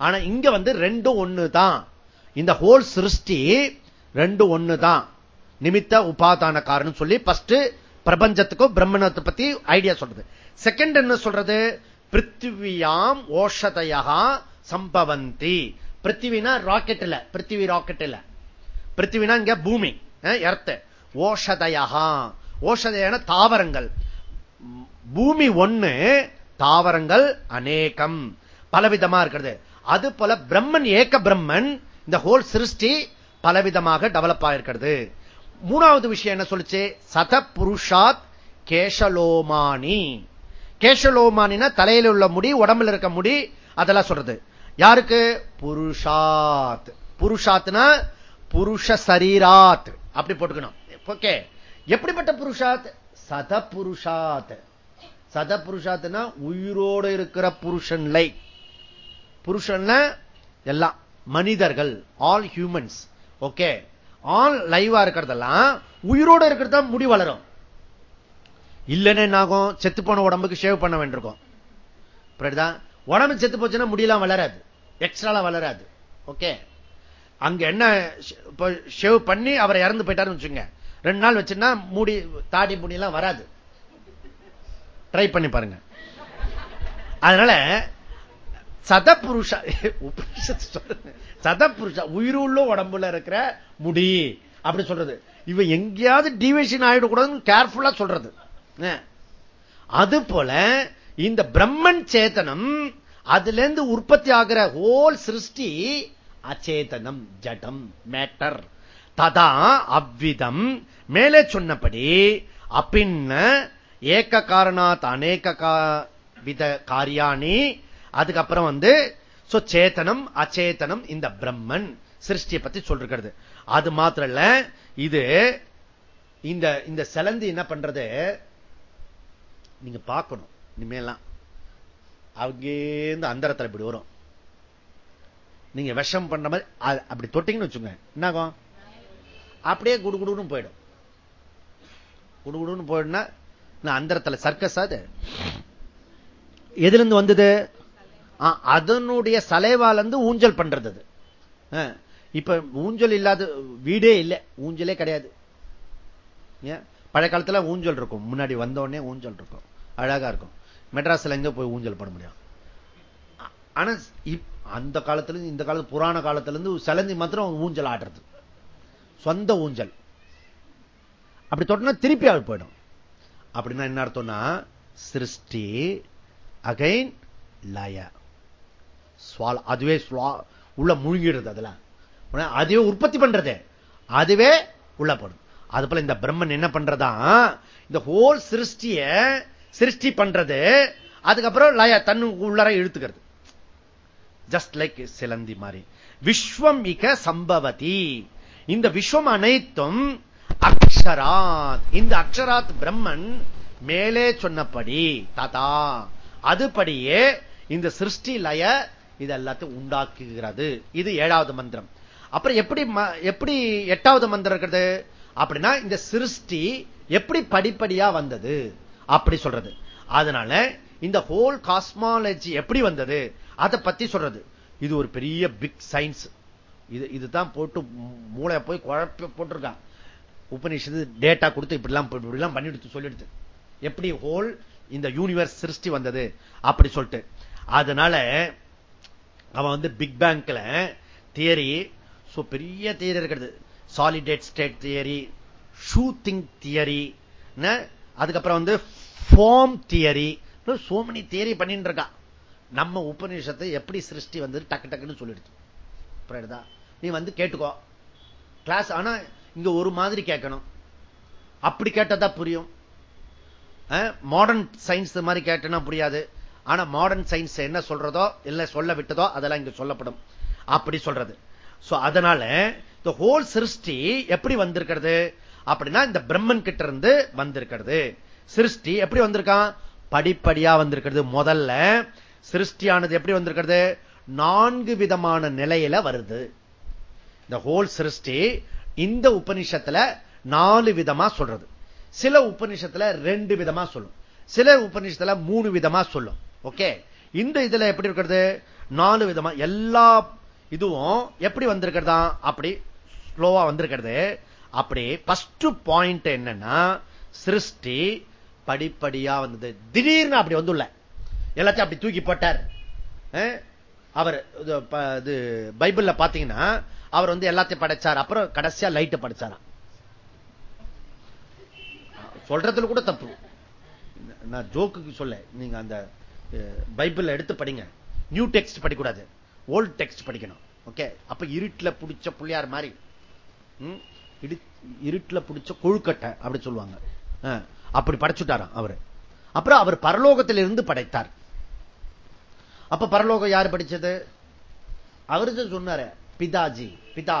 ஆனா இங்க வந்து ரெண்டும் ஒண்ணு தான் இந்த ஹோல் சிருஷ்டி ரெண்டு ஒண்ணு தான் நிமித்த உபாதான காரணம் சொல்லி பஸ்ட் பிரபஞ்சத்துக்கும் பிரம்மணத்தை பத்தி ஐடியா சொல்றது. செகண்ட் என்ன சொல்றது? பிருத்திவியாம் ஓஷதையா சம்பவந்தி. பிருத்திவினா ராக்கெட் இல்ல பிருத்திவி ராக்கெட் இல்ல பிருத்திவினா இங்க பூமி எர்த்து ஓஷதையா ஓஷதையான தாவரங்கள். பூமி ஒண்ணு தாவரங்கள் அநேகம். பலவிதமா இருக்கிறது. அது போல பிரம்மன் ஏக்க பிரம்மன் இந்த ஹோல் சிருஷ்டி பலவிதமாக டெவலப் ஆயிருக்கிறது. மூணாவது விஷயம் என்ன சொல்லுச்சு? சத புருஷாத் கேஷலோமானி கேஷலோமானினா தலையில் உள்ள முடி உடம்புல இருக்க முடி அதெல்லாம் சொல்றது. யாருக்கு? புருஷாத். புருஷாத்னா புருஷ சரீராத். அப்படி போட்டுக்கணும். ஓகே. எப்படிப்பட்ட புருஷாத்? சத புருஷாத் சத புருஷாத்னா உயிரோடு இருக்கிற புருஷன்லை. புருஷன்ல எல்லாம் மனிதர்கள் ஆல் ஹியூமன்ஸ் ஓகே ஆல் லைவா இருக்கிறதெல்லாம் உயிரோடு இருக்கிறதா முடி வளரும். இல்லைன்னு என்ன ஆகும்? செத்து போன உடம்புக்கு ஷேவ் பண்ண வேண்டியிருக்கும். உடம்பு செத்து போச்சுன்னா முடியெல்லாம் வளராது. எக்ஸ்ட்ரா வளராது. ஓகே அங்க என்ன ஷேவ் பண்ணி அவரை இறந்து போயிட்டாருன்னு வச்சுங்க ரெண்டு நாள் வச்சுன்னா மூடி தாடி முடியெல்லாம் வராது. ட்ரை பண்ணி பாருங்க. அதனால சதபுருஷ சதபுருஷ உயிருள்ள உடம்புல இருக்கிற முடி அப்படி சொல்றது. இவ எங்கேயாவது டிவிஷன் ஆயிடக்கூடாதுன்னு கேர்ஃபுல்லா சொல்றது. அது போல இந்த பிரம்மன் சேத்தனம் அதுல இருந்து உற்பத்தி ஆகிற ஹோல் சிருஷ்டி அச்சேதனம் ஜடம் மேட்டர் ததா அவ்விதம். மேலே சொன்னபடி அப்பின்ன ஏக்க காரணாத் அநேக வித காரியாணி அதுக்கப்புறம் வந்து சேத்தனம் அச்சேதனம் இந்த பிரம்மன் சிருஷ்டியை பத்தி சொல்றது அது மாத்திரம் இல்ல இது இந்த இந்த செலந்து என்ன பண்றது? நீங்க பார்க்கணும். இனிமேலாம் அங்கேருந்து அந்தரத்தில் இப்படி வரும். நீங்க விஷம் பண்ற மாதிரி அப்படி தொட்டிங்கன்னு வச்சுங்க என்னாகும்? அப்படியே குடுகுடுன்னு போயிடும். குடுகுடுன்னு போயிடும்னா அந்தரத்தில் சர்க்கஸ் அது? எதுல இருந்து வந்தது? அதனுடைய சலைவால இருந்து ஊஞ்சல் பண்றது அது. இப்ப ஊஞ்சல் இல்லாத வீடே இல்லை. ஊஞ்சலே கிடையாது. பழைய காலத்துல ஊஞ்சல் இருக்கும். முன்னாடி வந்த உடனே ஊஞ்சல் இருக்கும். அழகா இருக்கும். மெட்ராஸ்ல எங்க போய் ஊஞ்சல் பண்ண முடியும்? ஆனா அந்த காலத்துல இந்த காலத்து புராண காலத்துல இருந்து சிலந்தி மாத்திரம் ஊஞ்சல் ஆடுறது. சொந்த ஊஞ்சல். அப்படி தொட்டினா திருப்பி அவள் போயிடும். அப்படின்னா என்ன அர்த்தம்னா சிருஷ்டி அகைன் லய அதுவே உள்ள முழுங்கிடுறது அதெல்லாம். அதுவே உற்பத்தி பண்றது. அதுவே உள்ள போடுது அது போல இந்த பிரம்மன் என்ன பண்றதா இந்த ஹோல் சிருஷ்டிய சிருஷ்டி பண்றது அதுக்கப்புறம் லய தன்னு உள்ளர இழுத்துக்கிறது. ஜஸ்ட் லைக் சிலந்தி மாதிரி. விஸ்வம் மிக சம்பவதி. இந்த விஸ்வம் அனைத்தும் அக்ஷராத். இந்த அக்ஷராத் பிரம்மன் மேலே சொன்னபடி ததா அதுபடியே இந்த சிருஷ்டி லய இது எல்லாத்தையும் உண்டாக்குகிறது. இது ஏழாவது மந்திரம். அப்புறம் எப்படி எப்படி எட்டாவது மந்திரம் இருக்கிறது? அப்படின்னா இந்த சிருஷ்டி எப்படி படிப்படியா வந்தது? அப்படி சொல்றது. அதனால இந்த ஹோல் காஸ்மாலஜி எப்படி வந்தது? அதை பத்தி சொல்றது. இது ஒரு பெரிய பிக் சயின்ஸ் இது இதுதான் போட்டு மூளை போய் குழப்ப போட்டிருக்கான். உபநிஷத்து டேட்டா கொடுத்து இப்படிலாம் இப்படிலாம் பண்ணிடுத்து சொல்லிடுது எப்படி ஹோல் இந்த யூனிவர்ஸ் சிருஷ்டி வந்தது? அப்படி சொல்லிட்டு. அதனால அவன் வந்து பிக் பேங்க்ல தியரி பெரிய தியரி இருக்கிறது. சாலிடேட் ஸ்டேட் தியரி ஷூத்திங் தியரி அதுக்கப்புறம் வந்து ஃபார்ம் தியரி சோமனி தியரி பண்ணிட்டு இருக்கான். நம்ம உபநிஷத்தை எப்படி சிருஷ்டி வந்தது டக்கு டக்குன்னு சொல்லிடுச்சு நீ வந்து கேட்டுக்கோ. கிளாஸ் ஆனா இங்க ஒரு மாதிரி கேட்கணும். அப்படி கேட்டதா புரியும். மாடர்ன் சயின்ஸ் மாதிரி கேட்டனா புரியாது. ஆனா மாடர்ன் சயின்ஸ் என்ன சொல்றதோ இல்ல சொல்ல விட்டதோ அதெல்லாம் இங்க சொல்லப்படும். அப்படி சொல்றது. அதனால இந்த ஹோல் சிருஷ்டி எப்படி வந்திருக்கிறது? அப்படின்னா இந்த பிரம்மன் கிட்ட இருந்து வந்திருக்கிறது. சிருஷ்டி எப்படி வந்திருக்கான்? படிப்படியா வந்திருக்கிறது. முதல்ல சிருஷ்டியானது எப்படி வந்திருக்கிறது? நான்கு விதமான நிலையில வருது. இந்த ஹோல் சிருஷ்டி இந்த உபனிஷத்துல நாலு விதமா சொல்றது சில உபநிஷத்துல ரெண்டு விதமா சொல்லும் சில உபநிஷத்துல மூணு விதமா சொல்லும் ஓகே இந்த இதுல எப்படி இருக்கிறது நாலு விதமா எல்லா இதுவும் எப்படி வந்திருக்கிறதா அப்படி ஸ்லோவா வந்திருக்கிறது அப்படி பஸ்ட் பாயிண்ட் என்னன்னா சிருஷ்டி படிப்படியா வந்தது திடீர்னு அப்படி வந்துள்ள எல்லாத்தையும் அப்படி தூக்கி போட்டார் அவர் இது பைபிள்ல பாத்தீங்கன்னா அவர் வந்து எல்லாத்தையும் படைச்சார். அப்புறம் கடைசியா லைட்டு படைச்சாராம். சொல்றதுல கூட தப்பு. நான் ஜோக்கு சொல்ல நீங்க அந்த பைபிள் எடுத்து படிங்க. நியூ டெக்ஸ்ட் படிக்கூடாது ஓல்ட் டெக்ஸ்ட் படிக்கணும். ஓகே அப்ப இருட்டுல பிடிச்ச புள்ளியார் மாதிரி. இருட்டில் பிடிச்ச கொழுக்கட்டை அப்படி சொல்லுவாங்க. அப்படி படைச்சுட்டாராம் அவரு. அப்புறம் அவர் பரலோகத்தில் இருந்து படைத்தார். அப்ப பரலோகம் யார் படிச்சது? அவரு சொன்னாரு. பிதாஜி பிதா.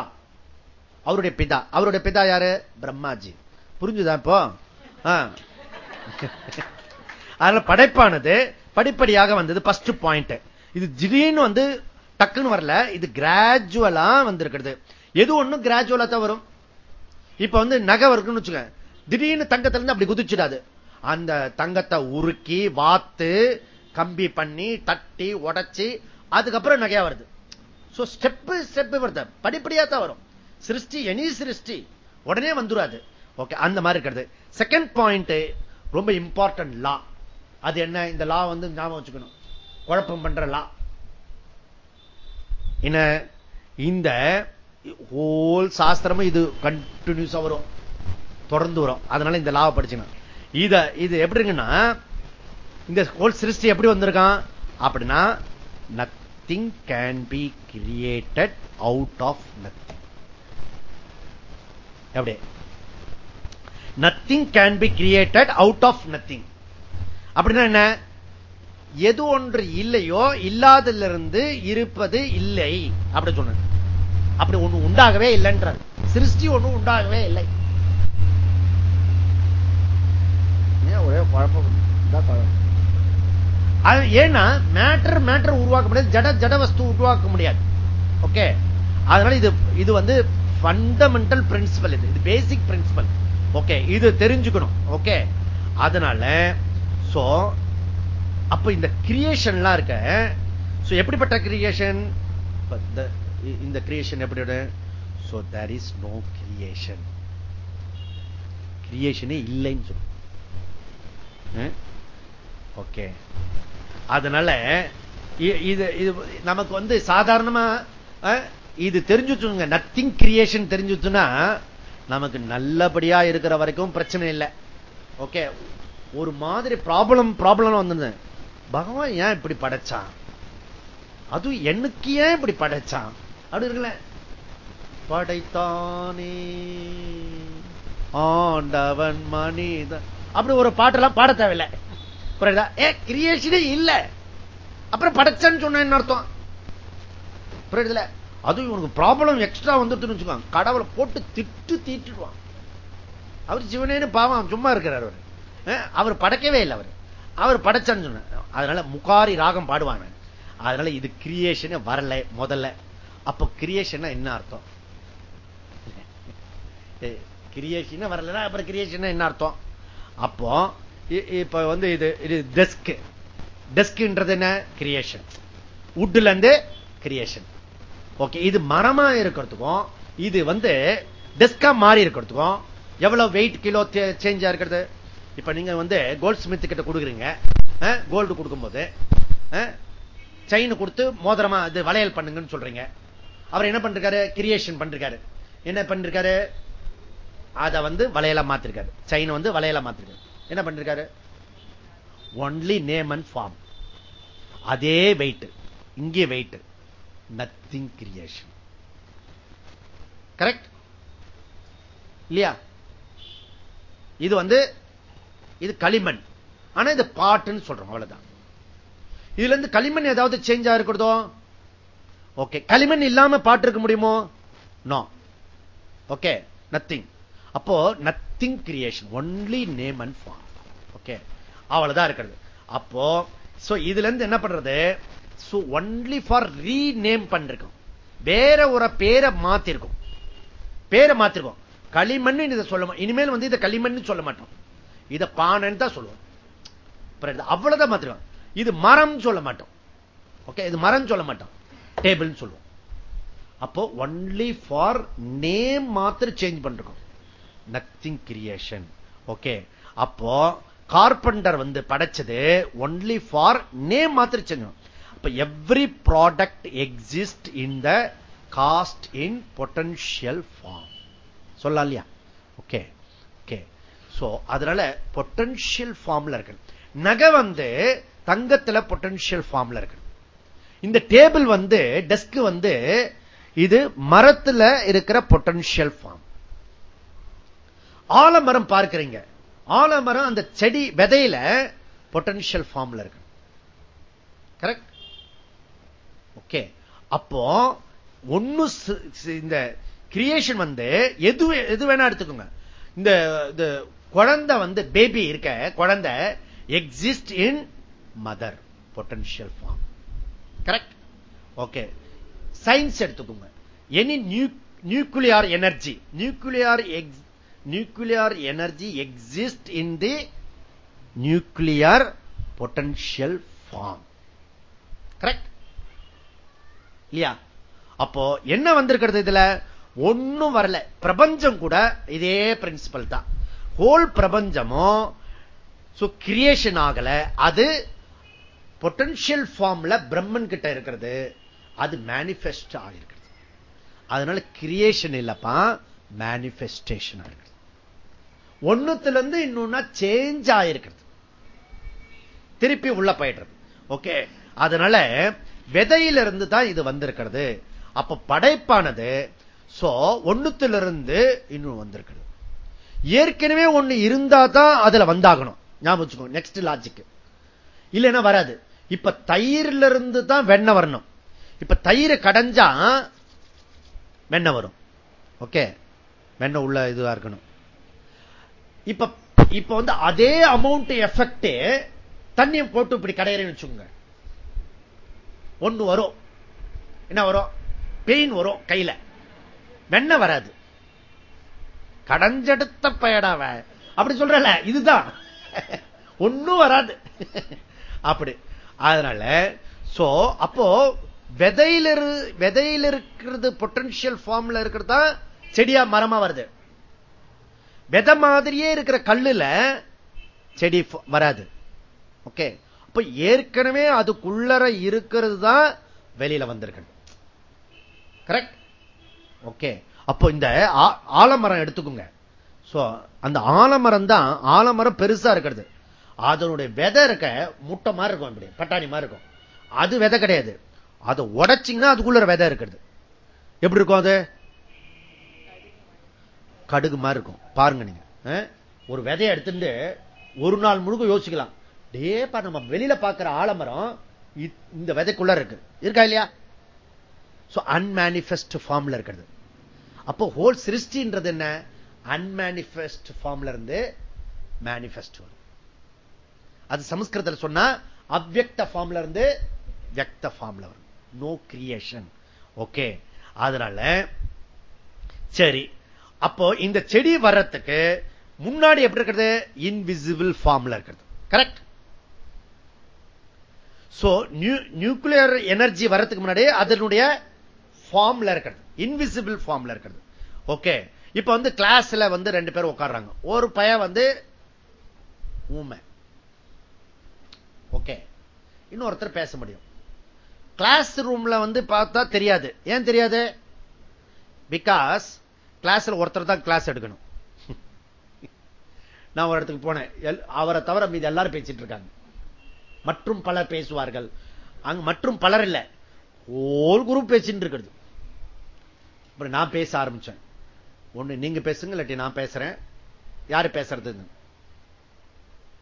அவருடைய பிதா. அவருடைய பிதா யாரு? பிரம்மாஜி. புரிஞ்சுதா இப்போ? அதனால படைப்பானது படிப்படியாக வந்தது பஸ்ட் பாயிண்ட் இது திடீர்னு வந்து டக்குன்னு வரல. இது கிராஜுவலா வந்திருக்கிறது. எது ஒண்ணும் கிராஜுவலா தான் வரும்? இப்ப வந்து நகை வருக்குன்னு வச்சுக்க திடீர்னு தங்கத்துல இருந்து அப்படி குதிச்சிடாது. அந்த தங்கத்தை உருக்கி வாத்து கம்பி பண்ணி தட்டி உடைச்சி அதுக்கப்புறம் நகையா வருது. ஸ்டெப் ஸ்டெப் வருது படிப்படியா தான் வரும். சிருஷ்டி எனி சிருஷ்டி உடனே வந்துடாது ஓகே அந்த மாதிரி இருக்கிறது. செகண்ட் பாயிண்ட் ரொம்ப இம்பார்ட்டன்ட் லா அது என்ன? இந்த லா வந்து ஞாபகம் வச்சுக்கணும். குழப்பம் பண்ற லா என்ன? இந்த ஹோல் சாஸ்திரமும் இது கண்டினியூஸா வரும். தொடர்ந்து வரும். அதனால இந்த லாவை படிச்சுக்கணும். இத இது எப்படி இருக்குன்னா இந்த ஹோல் சிருஷ்டி எப்படி வந்திருக்கான்? அப்படின்னா nothing can be created out of nothing அப்படியே nothing can be created out of nothing அப்படின்னா என்ன எது ஒன்று இல்லையோ இல்லாதிலிருந்து இருப்பது இல்லை அப்படி சொன்ன அப்படி ஒண்ணு உண்டாகவே இல்லைன்றார் சிருஷ்டி ஒண்ணு உண்டாகவே இல்லை ஒரே குழப்பம் ஏன்னா மேட்டர் மேட்டர் உருவாக்க முடியாது. ஜட ஜட வஸ்து உருவாக்க முடியாது. ஓகே அதனால இது இது வந்து ஃபண்டமெண்டல் பிரின்சிபல் இது. இது பேசிக் பிரின்சிபல் ஓகே இது தெரிஞ்சுக்கணும். ஓகே அதனால சோ அப்ப இந்த கிரியேஷன்லாம் இருக்க எப்படிப்பட்ட கிரியேஷன் இந்த கிரியேஷன் எப்படி so there is no creation கிரியேஷனே இல்லைன்னு சொல்லும் ஓகே. அதனால இது இது நமக்கு வந்து சாதாரணமா இது தெரிஞ்சுச்சுங்க. நத்திங் கிரியேஷன் தெரிஞ்சுச்சுன்னா நமக்கு நல்லபடியா இருக்கிற வரைக்கும் பிரச்சனை இல்லை. ஓகே. ஒரு மாதிரி ப்ராப்ளம் ப்ராப்ளம் வந்து பகவான் ஏன் இப்படி படைச்சான்? அது எனக்கு ஏன் இப்படி படைச்சான்? அப்படி இருக்குல்ல. படைத்தானே. ஆண்டவன் மனிதன். அப்படி ஒரு பாட்டெல்லாம் பாட தேவையில்லை. புரியுதா? ஏ கிரியேஷனே இல்ல. அப்புறம் படைச்சன்னு சொன்ன என்ன அர்த்தம்? புரியுதுல? அது இவனுக்கு ப்ராப்ளம் எக்ஸ்ட்ரா வந்துருதுன்னு வச்சுக்கோங்க. கடவுளை போட்டு திட்டு தீட்டுடுவான். அவர் சிவனேன்னு பாவம் சும்மா இருக்கிறார் அவர். அவர் படைக்கவே இல்லை அவர். அவர் படைச்சான்னு சொன்ன அதனால முகாரி ராகம் பாடுவாங்க. அதனால இது கிரியேஷனே வரல முதல்ல. அப்ப கிரியேஷன் என்ன அர்த்தம்? கிரியேஷன் வரலன்னா அப்புறம் கிரியேஷன் என்ன அர்த்தம்? அப்போ இப்ப வந்து இது இது டெஸ்க் டெஸ்க்ன்றது என்ன? கிரியேஷன் உட்ல இருந்து கிரியேஷன் ஓகே இது மரமா இருக்கிறதுக்கும் இது வந்து டெஸ்கா மாறி இருக்கிறதுக்கும் எவ்வளவு வெயிட் கிலோ சேஞ்சா இருக்கிறது? இப்ப நீங்க வந்து கோல்ட் ஸ்மித் கிட்ட கொடுக்குறீங்க. கோல்டு கொடுக்கும் போது செயின் கொடுத்து மோதிரமா இது வளையல் பண்ணுங்கன்னு சொல்றீங்க. அவர் என்ன பண்றாரு கிரியேஷன் பண்றாரு என்ன பண்றாரு அதை வந்து வளையலா மாத்திருக்காரு. செயின் வந்து வளையலா மாத்திருக்காரு. என்ன பண்ணிருக்காரு? ஒன்லி நேம் அண்ட் ஃபார்ம் அதே வெயிட் இங்கே வெயிட் நத்திங் கிரியேஷன் கரெக்ட் இல்லையா? இது வந்து இது களிமண். ஆனா இது பாட்டுன்னு சொல்றோம் அவ்வளவுதான். இதுல இருந்து களிமண் ஏதாவது சேஞ்ச் ஆயிருக்கிறதோ ஓகே களிமண் இல்லாம பாட்டு இருக்க முடியுமோ? நோ ஓகே நத்திங் அப்போ nothing creation only name and form okay அவ்வளவுதான் இருக்கிறது. அப்போ இதுல இருந்து என்ன பண்றது? ஒன்லி ஃபார் ரீநேம் பண்ணிருக்கோம். வேற ஒரு பேரை மாத்திருக்கோம். பேரை மாத்திருக்கோம். களிமண் இதை சொல்ல இனிமேல் வந்து இதை களிமண் சொல்ல மாட்டோம். இதை பானைன்னு தான் சொல்லுவோம். அவ்வளவுதான் மாத்திருக்கோம். இது மரம் சொல்ல மாட்டோம். ஓகே இது மரம் சொல்ல மாட்டோம். டேபிள் சொல்லுவோம். அப்போ ஒன்லி ஃபார் நேம் மாத்திரம் சேஞ்ச் பண்றோம் நத்திங் கிரியேஷன் ஓகே அப்போ கார்பெண்டர் வந்து படைச்சது ஒன்லி ஃபார் நேம் மாத்திரி செஞ்சோம். அப்ப every product exist in the cause in potential form சொல்லலாம் இல்லையா? ஓகே ஓகே சோ அதனால பொட்டன்ஷியல் ஃபார்ம்ல இருக்கு. நகை வந்து தங்கத்துல பொட்டன்ஷியல் ஃபார்ம்ல இருக்கு. இந்த டேபிள் வந்து டெஸ்க் வந்து இது மரத்துல இருக்கிற பொட்டன்ஷியல் ஃபார்ம் ஆலமரம் பார்க்கிறீங்க. ஆலமரம் அந்த செடி விதையில பொட்டன்ஷியல் ஃபார்ம்ல இருக்கு. கரெக்ட் ஓகே அப்போ ஒன்னு இந்த கிரியேஷன் வந்து எது எது வேணா எடுத்துக்கோங்க. இந்த குழந்தை வந்து பேபி இருக்க குழந்தை exist in mother potential form correct okay science எடுத்துக்கோங்க. Any nuclear energy nuclear nuclear energy exists in the nuclear potential form. Correct இல்லையா அப்போ என்ன வந்திருக்கிறது இதுல? ஒன்னும் வரல. பிரபஞ்சம் கூட இதே பிரின்சிபல் தான். ஹோல் பிரபஞ்சமும் கிரியேஷன் ஆகல. அது பொட்டன்ஷியல் ஃபார்ம்ல பிரம்மன் கிட்ட இருக்கிறது. அது மேனிபெஸ்ட் ஆகிருக்கிறது அதனால கிரியேஷன் இல்லப்பா மேனிபெஸ்டேஷன் ஆகிருக்கு ஒண்ணுத்துல இருந்து இன்னொன்னா சேஞ்ச் ஆயிருக்கிறது. திருப்பி உள்ள போயிடுறது. ஓகே அதனால விதையிலிருந்து தான் இது வந்திருக்கிறது. அப்ப படைப்பானது சோ ஒண்ணுத்திலிருந்து இன்னும் வந்திருக்கிறது. ஏற்கனவே ஒண்ணு இருந்தா தான் அதுல வந்தாகணும். ஞாபகம் வச்சுக்கோ நெக்ஸ்ட் லாஜிக் இல்லைன்னா வராது. இப்ப தயிர்ல இருந்து தான் வெண்ண வரணும். இப்ப தயிர் கடைஞ்சா வெண்ண வரும். ஓகே வெண்ண உள்ள இதுவா இருக்கணும். இப்ப இப்ப வந்து அதே அமௌண்ட் எஃபெக்ட் தண்ணியை போட்டு இப்படி கடையிறேன்னு வச்சுக்கோங்க. ஒண்ணு வரும். என்ன வரும்? பெயின் வரும் கையில. வெண்ண வராது. கடைஞ்செடுத்த பயடாவ அப்படி சொல்றல இதுதான். ஒன்னும் வராது. அப்படி. அதனால சோ அப்போ விதையில விதையில இருக்கிறது பொட்டன்சியல் ஃபார்ம்ல இருக்கிறது தான் செடியா மரமா வருது. விதை மாதிரியே இருக்கிற கல்லுல செடி வராது. ஓகே? அப்ப ஏற்கனவே அதுக்குள்ளற இருக்கிறது தான் வெளியில வந்திருக்கணும். Correct okay? அப்போ இந்த ஆலமரம் எடுத்துக்கோங்க. அந்த ஆலமரம் தான் ஆலமரம் பெருசா இருக்கிறது. அதனுடைய விதை இருக்க முட்டை மாதிரி இருக்கும் இப்படி பட்டாணி மாதிரி இருக்கும். அது விதை கிடையாது. அதை உடைச்சிங்கன்னா அதுக்குள்ள விதை இருக்கிறது. எப்படி இருக்கும் அது? கடுகு மாதிரி இருக்கும். பாருங்க நீங்க. ஒரு விதையை எடுத்துட்டு ஒரு நாள் முழுக்க யோசிக்கலாம். டேப்பா நம்ம வெளியில பாக்குற ஆலமரம் இந்த விதைக்குள்ள இருக்கு. இருக்கா இல்லையா? அன்மேனிபெஸ்ட் ஃபார்ம்ல இருக்கிறது. அப்போ ஹோல் சிருஷ்டின்றது என்ன? அன்மேனிபெஸ்ட் ஃபார்ம்ல இருந்து மேனிபெஸ்ட் வரும். அது சமஸ்கிருதத்தில் சொன்னா அவ்வக்த ஃபார்ம்ல இருந்து வியக்த ஃபார்ம்ல வரும். நோ கிரியேஷன் ஓகே அதனால சரி. அப்போ இந்த செடி வர்றதுக்கு முன்னாடி எப்படி இருக்கிறது? இன்விசிபிள் ஃபார்ம்ல இருக்கிறது. கரெக்ட் சோ நியூக்ளியர் எனர்ஜி வர்றதுக்கு முன்னாடி அதனுடைய ஃபார்ம்ல இருக்கிறது. இன்விசிபிள் ஃபார்ம்ல இருக்கிறது. ஓகே இப்ப வந்து கிளாஸ்ல வந்து ரெண்டு பேரும் உட்காடுறாங்க ஒரு பையன் வந்து ஊமை ஓகே இன்னொருத்தர் பேச முடியும். கிளாஸ் ரூம்ல வந்து பார்த்தா தெரியாது. ஏன் தெரியாது? பிகாஸ் கிளாஸ்ல ஒருத்தர் தான் கிளாஸ் எடுக்கணும். நான் ஒரு இடத்துக்கு போனேன். அவரை தவிர மீது எல்லாரும் பேசிட்டு இருக்காங்க. மற்றும் பலர் பேசுவார்கள். அங்க மற்றும் பலர் இல்ல. ஒரு குரூப் பேசிட்டு இருக்கிறது. அப்புறம் நான் பேச ஆரம்பிச்சேன். ஒண்ணு நீங்க பேசுங்க இல்லாட்டி நான் பேசுறேன். யாரு பேசுறது?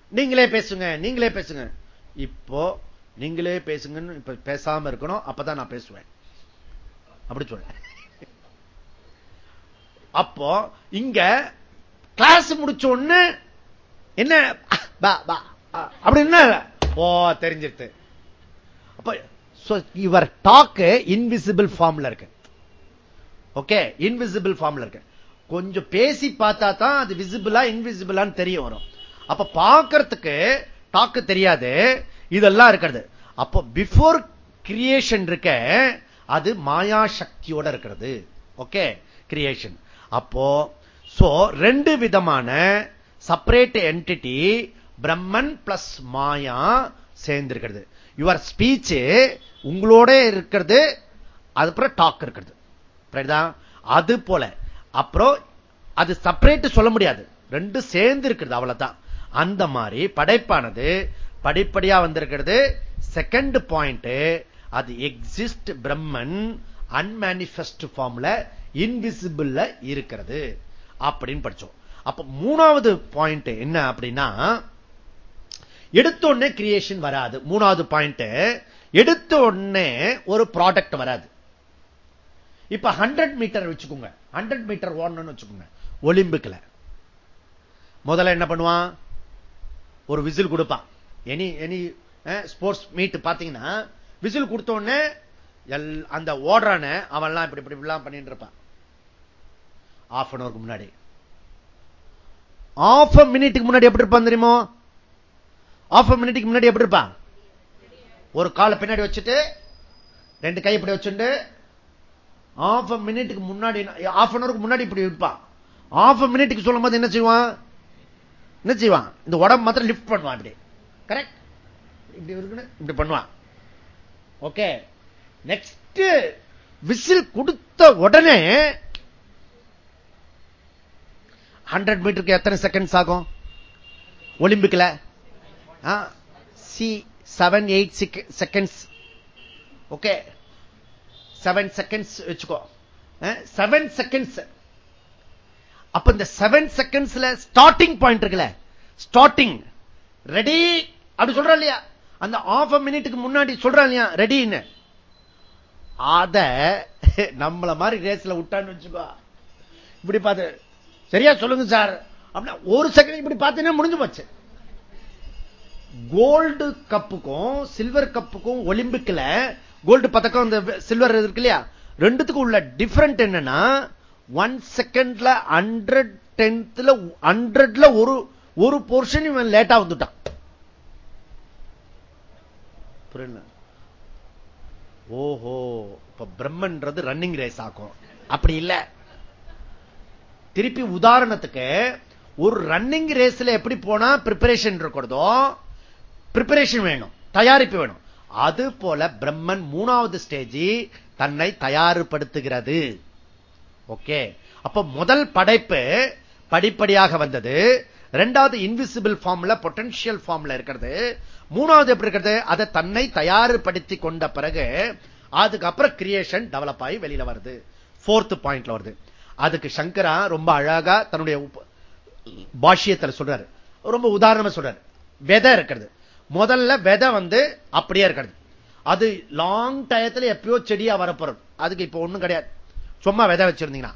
நீங்களே பேசுங்க நீங்களே பேசுங்க. இப்போ நீங்களே பேசுங்கன்னு இப்ப பேசாம இருக்கணும். அப்பதான் நான் பேசுவேன். அப்படி சொல்ல அப்போ இங்க கிளாஸ் முடிச்ச உடனே என்ன? அப்படின்னா ஓ தெரிஞ்சிருது. அப்ப இவர் டாக்கு இன்விசிபிள் ஃபார்ம்ல இருக்கு. ஓகே இன்விசிபிள் ஃபார்ம்ல இருக்கு. கொஞ்சம் பேசி பார்த்தா தான் அது விசிபிளா இன்விசிபிளான்னு தெரிய வரும். அப்ப பாக்குறதுக்கு டாக்கு தெரியாது. இதெல்லாம் இருக்கிறது. அப்போ பிஃபோர் கிரியேஷன் இருக்க அது மாயா சக்தியோட இருக்கிறது. ஓகே கிரியேஷன் அப்போ சோ ரெண்டு விதமான separate entity Brahman plus maya சேர்ந்திருக்கிறது. Your speech உங்களோட இருக்கிறது அதுக்கப்புறம் டாக் இருக்கிறது. அது போல. அப்புறம் அது செப்பரேட் சொல்ல முடியாது. ரெண்டு சேர்ந்து இருக்கிறது அவ்வளவுதான். அந்த மாதிரி படைப்பானது படிப்படியா வந்திருக்கிறது. செகண்ட் பாயிண்ட் அது எக்ஸிஸ்ட் பிரம்மன் அன்மேனிபெஸ்ட் ஃபார்ம்ல இன்விசிபிள் இருக்கிறது அப்படின்னு படிச்சோம். அப்ப மூணாவது பாயிண்ட் என்ன அப்படின்னா எடுத்த உடனே கிரியேஷன் வராது. மூணாவது பாயிண்ட் எடுத்த உடனே ஒரு ப்ராடக்ட் வராது. இப்ப ஹண்ட்ரட் மீட்டர் வச்சுக்கோங்க. ஹண்ட்ரட் மீட்டர் ஓடணும்னு வச்சுக்கோங்க. ஒலிம்பிக்ல. முதல்ல என்ன பண்ணுவான்? ஒரு விசில் கொடுப்பான். எனி எனி ஸ்போர்ட்ஸ் மீட் பாத்தீங்கன்னா விசில் கொடுத்த உடனே அந்த ஓடுறான அவன்லாம் இப்படி இப்படி இப்படிலாம் பண்ணிட்டு இருப்பான். ஆஃப் அன் அவருக்கு முன்னாடி. ஆஃப் மினிட்டுக்கு முன்னாடி எப்படி இருப்பான் தெரியுமோ? ஆஃப் மினிட்டுக்கு முன்னாடி எப்படி இருப்பான்? ஒரு காலை பின்னாடி வச்சுட்டு ரெண்டு கை இப்படி வச்சுட்டு ஆஃப் மினிட்டுக்கு முன்னாடி ஆஃப் அன் அவருக்கு முன்னாடி இப்படி இருப்பான். ஆஃப் மினிட்டுக்கு சொல்லும் போது என்ன செய்வான்? என்ன செய்வான்? இந்த உடம்பு மாத்திரம் லிப்ட் பண்ணுவான் இப்படி கரெக்ட் இப்படி இருக்குன்னு இப்படி பண்ணுவான். ஓகே நெக்ஸ்ட் விசில் கொடுத்த உடனே ஹண்ட்ரட் மீட்டருக்கு எத்தனை செகண்ட்ஸ் ஆகும் ஒலிம்பிக்ல C seven eight seconds okay seven seconds வச்சுக்கோ செவன் செகண்ட்ஸ் அப்ப இந்த செவன் செகண்ட்ஸ்ல ஸ்டார்டிங் பாயிண்ட் இருக்குல்ல ஸ்டார்டிங் ரெடி அப்படி சொல்றா இல்லையா அந்த ஆஃப் மினிட்டுக்கு முன்னாடி சொல்றா இல்லையா ரெடின்னு அத நம்மள மாதிரி ரேஸ்ல விட்டான்னு வச்சுக்கோ. இப்படி பார்த்து சரியா சொல்லுங்க சார். அப்படின்னா ஒரு செகண்ட் இப்படி பார்த்தீங்கன்னா முடிஞ்சு போச்சு. கோல்டு கப்புக்கும் சில்வர் கப்புக்கும் ஒலிம்பிக்ல கோல்டு பதக்கம் இந்த சில்வர் இருக்கு இல்லையா? ரெண்டுத்துக்கும் உள்ள டிஃபரெண்ட் என்னன்னா ஒன் செகண்ட்ல ஹண்ட்ரட் டென்த்ல ஹண்ட்ரட்ல ஒரு ஒரு போர்ஷன் இவன் லேட்டா வந்துட்டான். புரியல ஓஹோ இப்ப பிரம்மன்றது ரன்னிங் ரேஸ் ஆகும். அப்படி இல்ல. திருப்பி உதாரணத்துக்கு ஒரு ரன்னிங் ரேஸ்ல எப்படி போனா பிரிப்பரேஷன் இருக்கிறதோ பிரிப்பரேஷன் வேணும் தயாரிப்பு வேணும். அது போல பிரம்மன் மூணாவது ஸ்டேஜ் தன்னை தயார்படுத்துகிறது ஓகே அப்ப முதல் படைப்பு படிப்படியாக வந்தது. ரெண்டாவது இன்விசிபிள் ஃபார்ம்ல பொட்டன்சியல் ஃபார்ம்ல இருக்கிறது. மூணாவது எப்படி இருக்கிறது? அதை தன்னை தயார்படுத்தி கொண்ட பிறகு அதுக்கப்புறம் கிரியேஷன் டெவலப் ஆகி வெளியில வருது. போர்த் பாயிண்ட்ல வருது. அதுக்கு சங்கரா ரொம்ப அழகா தன்னுடைய பாஷ்யத்தில் சொல்றாரு. ரொம்ப உதாரணமா சொல்றாரு. விதை இருக்கிறது. முதல்ல விதை வந்து அப்படியே இருக்கிறது. அது லாங் டயத்தில் எப்பயோ செடியா வரப்போறது. அதுக்கு இப்ப ஒண்ணும் கிடையாது. சும்மா விதை வச்சிருந்தீங்கன்னா.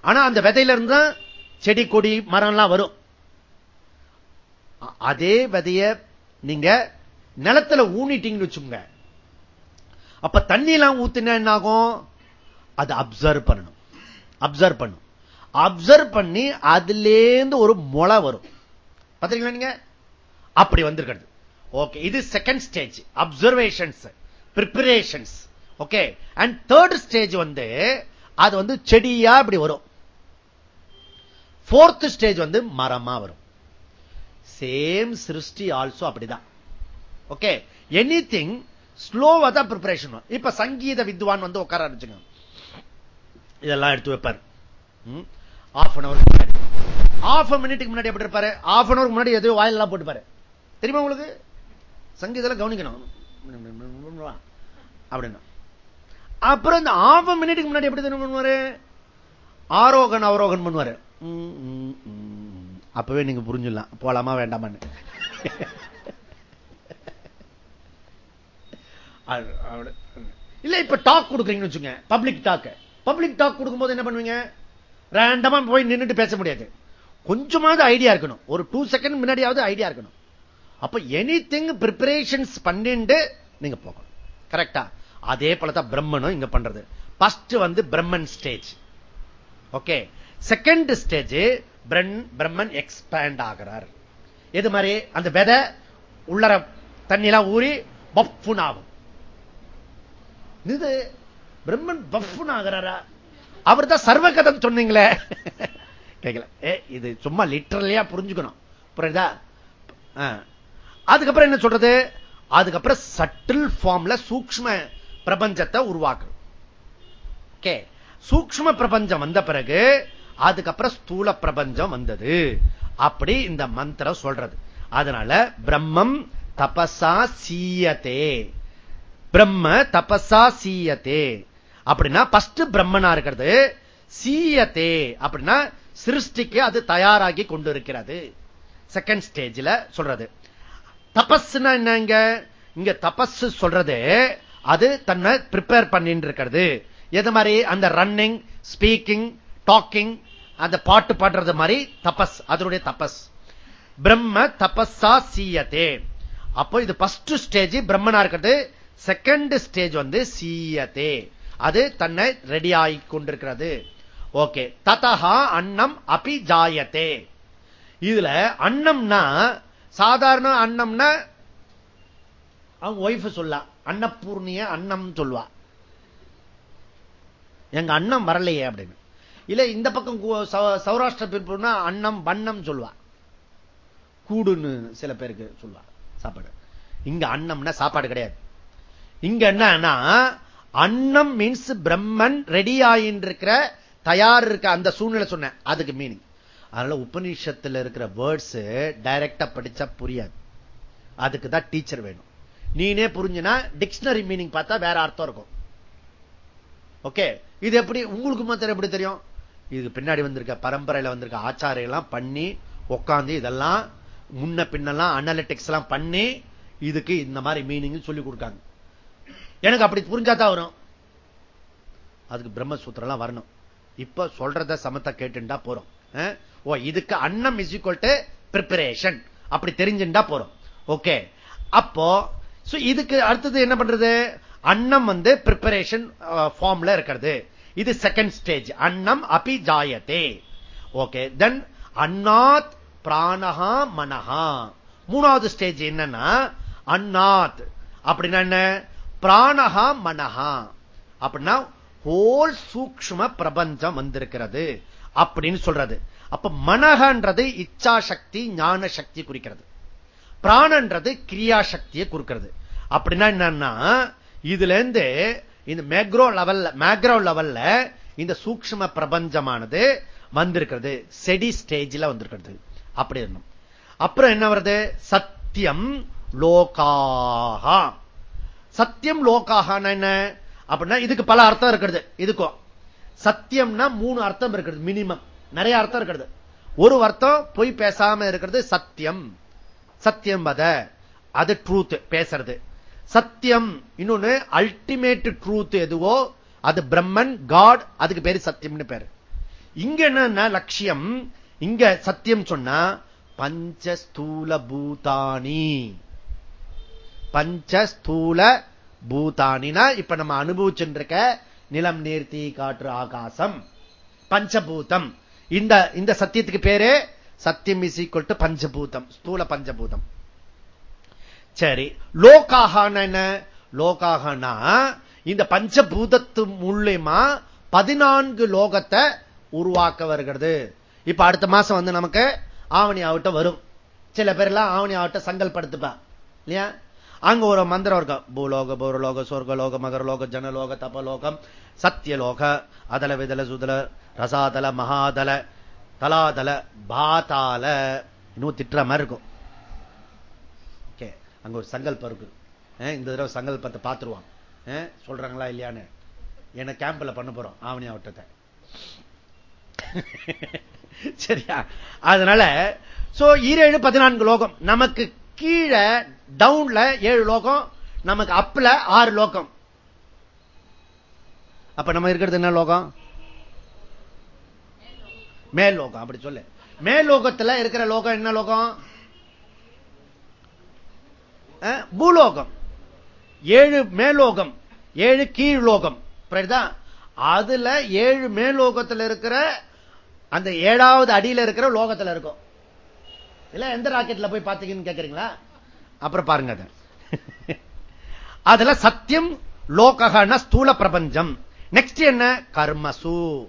ஆனா அந்த விதையில இருந்து செடி கொடி மரம் எல்லாம் வரும் அதே விதைய நீங்க நிலத்துல ஊனிட்டீங்கன்னு வச்சுங்க அப்ப தண்ணி எல்லாம் ஊத்தினா என்ன ஆகும் அது அப்சர்வ் பண்ணணும். அப்சர்வ் பண்ணும். அப்சர்வ் பண்ணி அதுலேருந்து ஒரு முளை வரும். பாத்தீங்களா நீங்க? அப்படி வந்திருக்கிறது. ஓகே இது second stage observations preparations okay and third stage வந்து அது வந்து செடியா இப்படி வரும். போர்த் ஸ்டேஜ் வந்து மரமா வரும். சேம் சிருஷ்டி ஆல்சோ அப்படிதான் ஓகே எனி திங் ஸ்லோவா தான் ப்ரிப்பரேஷன் இப்ப சங்கீத வித்வான் வந்து உட்கார ஆரம்பிச்சுங்க இதெல்லாம் எடுத்து வைப்பார் ஆஃப் அன் அவர் முன்னாடி. ஆஃப் மினிட்டுக்கு முன்னாடி எப்படி இருப்பாரு? ஆஃப் அன் அவர் முன்னாடி எதுவும் வாயிலெல்லாம் போட்டுப்பாரு. தெரியுமா உங்களுக்கு? சங்கீதம் கவனிக்கணும். அப்படின்னா. அப்புறம் இந்த ஆஃப் மினிட்டுக்கு முன்னாடி எப்படி தெரியும் பண்ணுவாரு? ஆரோகன் அவரோகன் பண்ணுவாரு. அப்பவே நீங்க புரிஞ்சிடலாம். போலாமா வேண்டாமான்னு. இல்ல இப்ப டாக் கொடுக்குறீங்கன்னு வச்சுங்க. பப்ளிக் டாக் பப்ளிக் டாக் கொடுக்கும்போது என்ன பண்ணுவீங்க? ரேண்டமா போய் நின்றுட்டு பேச முடியாது. கொஞ்சமாவது ஐடியா இருக்கணும். ஒரு டூ செகண்ட் முன்னாடியாவது ஐடியா இருக்கணும். அப்ப எனி திங் பிரிப்பரேஷன்ஸ் பண்ணிட்டு நீங்க போகணும். கரெக்டா அதே போலதான் பிரம்மனும் இங்க பண்றது. பஸ்ட் வந்து Brahman stage okay second stage Brahman expand ஆகிறார். எது மாதிரி? அந்த விதை உள்ளர தண்ணிலாம் ஊறி பப்புன் ஆகும் இது பிரம்மன் பப்புன் ஆகிறாரா அவர் தான் சர்வகதம் சொன்னீங்களே. கேட்கல இது சும்மா லிட்டரலியா புரிஞ்சுக்கணும். புரியுதா? அதுக்கப்புறம் என்ன சொல்றது? அதுக்கப்புறம் சட்டில் ஃபார்ம்ல சூக்ம பிரபஞ்சத்தை உருவாக்கு ஓகே சூக்ம பிரபஞ்சம் வந்த பிறகு அதுக்கப்புறம் ஸ்தூல பிரபஞ்சம் வந்தது. அப்படி இந்த மந்திரம் சொல்றது. அதனால பிரம்மம் தபசா சீயத்தே பிரம்ம தபசா சீயத்தே அப்படின்னா பஸ்ட் பிரம்மனா இருக்கிறது. சீயத்தே அப்படின்னா சிருஷ்டிக்கு அது தயாராகி கொண்டு இருக்கிறது செகண்ட் ஸ்டேஜ்ல சொல்றது. தபஸ்னா என்னங்க? இங்க தபஸ் சொல்றது அது தன்னை ப்ரிப்பேர் பண்ணிட்டு இருக்கிறது. எது மாதிரி? அந்த ரன்னிங் ஸ்பீக்கிங் டாக்கிங் அந்த பாட்டு பாடுறது மாதிரி தபஸ் அதனுடைய தபஸ். பிரம்ம தபஸா சீயத்தே அப்போ இது பஸ்ட் ஸ்டேஜ் பிரம்மனா இருக்கிறது செகண்ட் ஸ்டேஜ் வந்து சீயத்தே அது தன்னை ரெடி ஆகி கொண்டிருக்கிறது. ஓகே ததா அன்னம் அபி ஜாயத்தே இதுல அன்னம்னா சாதாரண அன்னம்னா அவங்க ஒய்ஃப் சொல்ல அன்னபூர்ணிய அன்னம் சொல்லுவா. எங்க அன்னம் வரலையே அப்படின்னு. இல்ல இந்த பக்கம் சௌராஷ்டிர பிற்புனா அன்னம் வண்ணம் சொல்லுவா கூடுன்னு சில பேருக்கு சொல்லுவா சாப்பாடு. இங்க அன்னம்னா சாப்பாடு கிடையாது. இங்க என்னன்னா அன்னம் மீன்ஸ் பிரம்மன் ரெடி ஆயின்னு இருக்கிற தயார் இருக்க அந்த சூழ்நிலை சொன்னேன். அதுக்கு மீனிங் அதனால உபநிஷத்துல இருக்கிற வேர்ட்ஸ் டைரக்டா படிச்சா புரியாது. அதுக்கு தான் டீச்சர் வேணும். நீனே புரிஞ்சுனா டிக்ஷனரி மீனிங் பார்த்தா வேற அர்த்தம் இருக்கும். ஓகே இது எப்படி? உங்களுக்கு மாத்திரம் எப்படி தெரியும்? இதுக்கு பின்னாடி வந்திருக்க பரம்பரையில வந்திருக்க ஆச்சாரியெல்லாம் பண்ணி உட்காந்து இதெல்லாம் முன்ன பின்னெல்லாம் அனாலிட்டிக்ஸ் எல்லாம் பண்ணி இதுக்கு இந்த மாதிரி மீனிங் சொல்லி கொடுக்காங்க. எனக்கு அப்படி புரிஞ்சாதான் வரும். அதுக்கு பிரம்மசூத்திரம் எல்லாம் வரணும். இப்ப சொல்றத சமத்த கேட்டுண்டா போறோம். ஓ இதுக்கு அன்னம் இஸ் ஈக்குவல் டு பிரிப்பரேஷன் அப்படி தெரிஞ்சுட்டா போறோம். ஓகே. அப்போ இதுக்கு அடுத்தது என்ன பண்றது? அன்னம் வந்து பிரிப்பரேஷன் ஃபார்ம்ல இருக்கிறது. இது செகண்ட் ஸ்டேஜ் அன்னம் அபி ஜாயத்தே ஓகே தென் அன்னாத் பிராணஹா மனஹா. மூணாவது ஸ்டேஜ் என்னன்னா அன்னாத். அப்படின்னா என்ன? பிராணஹா மனஹா. அப்படின்னா ஹோல் சூக்ம பிரபஞ்சம் வந்திருக்கிறது அப்படின்னு சொல்றது. அப்ப மனகன்றது இச்சா சக்தி ஞான சக்தி குறிக்கிறது. பிராணன்றது கிரியா சக்தியை குறிக்கிறது. அப்படின்னா என்னன்னா இதுல இருந்து இந்த மேக்ரோ லெவல்ல மேக்ரோ லெவல்ல இந்த சூக்ம பிரபஞ்சமானது வந்திருக்கிறது. செடி ஸ்டேஜில் வந்திருக்கிறது. அப்படி இருந்தோம் அப்புறம் என்ன வருது? சத்தியம் லோகாகா சத்தியம் லோகாகனா என்ன? அப்படின்னா இதுக்கு பல அர்த்தம் இருக்கிறது இதுக்கும். சத்தியம்னா மூணு அர்த்தம் இருக்கிறது மினிமம் நிறைய அர்த்தம் இருக்கிறது ஒரு அர்த்தம் பொய் பேசாம இருக்கிறது சத்தியம். சத்தியம் வத. அது ட்ரூத் பேசுறது. சத்தியம். இன்னொன்னு அல்டிமேட் ட்ரூத் எதுவோ? அது பிரம்மன் காட் அதுக்கு பேரு சத்தியம்னு பேரு. இங்க என்ன லட்சியம். இங்க சத்தியம் சொன்னா பஞ்சஸ்தூல பூதானி பஞ்சஸ்தூல பூதானினா இப்ப நம்ம அனுபவிச்சுருக்க நிலம் நீர்த்தி காற்று ஆகாசம். பஞ்சபூதம். இந்த இந்த சத்தியத்துக்கு பேரு சத்தியம் இஸ் ஈக்குவல் டு பஞ்சபூதம். ஸ்தூல பஞ்சபூதம். சரி லோகாகன என்ன? லோகாகனா இந்த பஞ்சபூதத்து மூலியமா பதினான்கு லோகத்தை உருவாக்க வருகிறது. இப்ப அடுத்த மாசம் வந்து நமக்கு ஆவணி ஆவட்டம் வரும். சில பேர்லாம் ஆவணி ஆவட்டம் சங்கல்படுத்துப்பா. இல்லையா? அங்க ஒரு மந்திரம் இருக்கும். பூலோக பூரலோக சொர்க்கலோக மகரலோக ஜனலோக தபலோகம் சத்தியலோக அதல விதல சுதல ரசாதல மகாதல தலாதல பாதால இன்னும் திட்டுற மாதிரி இருக்கும். அங்க ஒரு சங்கல்பம் இருக்கு. இந்த தடவை சங்கல்பத்தை பார்த்துருவான். சொல்றாங்களா இல்லையான்னு. என்ன கேம்ப்ல பண்ண போறோம் ஆவணி ஆவட்டத்தை. சரியா? அதனால சோ ஈரேழு பதினான்கு லோகம். நமக்கு கீழே டவுன்ல ஏழு லோகம் நமக்கு அப்ல ஆறு லோகம். அப்ப நம்ம இருக்கிறது என்ன லோகம்? மேல் லோகம். அப்படி சொல்லு. மேல் லோகத்துல இருக்கிற லோகம் என்ன லோகம்? பூலோகம். ஏழு மேலோகம் ஏழு கீழ் லோகம் அதுல ஏழு மேலோகத்தில் இருக்கிற அந்த ஏழாவது அடியில் இருக்கிற லோகத்தில் இருக்கும். இல்ல எந்த ராக்கெட்ல போய் பாத்தீங்கன்னு கேக்குறீங்களா? அப்புறம் பாருங்க அதுல சத்தியம் லோகன ஸ்தூல பிரபஞ்சம். நெக்ஸ்ட் என்ன? கர்மசு.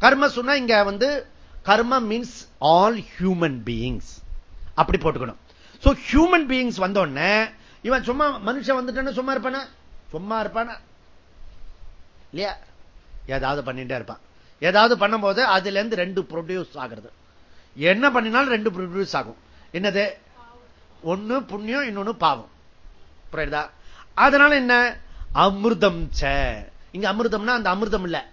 கர்மசுனா இங்க வந்து கர்ம மீன்ஸ் ஆல் ஹியூமன் பீயிங்ஸ் அப்படி போட்டுக்கணும். சோ ஹியூமன் பீயிங்ஸ் வந்தோடனே இவன் சும்மா மனுஷன் வந்துட்டான்னு சும்மா இருப்பானா? சும்மா இருப்பானா? இல்லையா? ஏதாவது பண்ணிட்டே இருப்பான். ஏதாவது பண்ணும்போது அதுல இருந்து ரெண்டு ப்ரொடியூஸ் ஆகிறது. என்ன பண்ணினாலும் ரெண்டு ப்ரொடியூஸ் ஆகும். என்னது? ஒண்ணு புண்ணியம் இன்னொன்னு பாவம். புரியுதா? அதனால என்ன? அமிர்தம் இங்க அமிர்தம்னா அந்த அமிர்தம் இல்ல.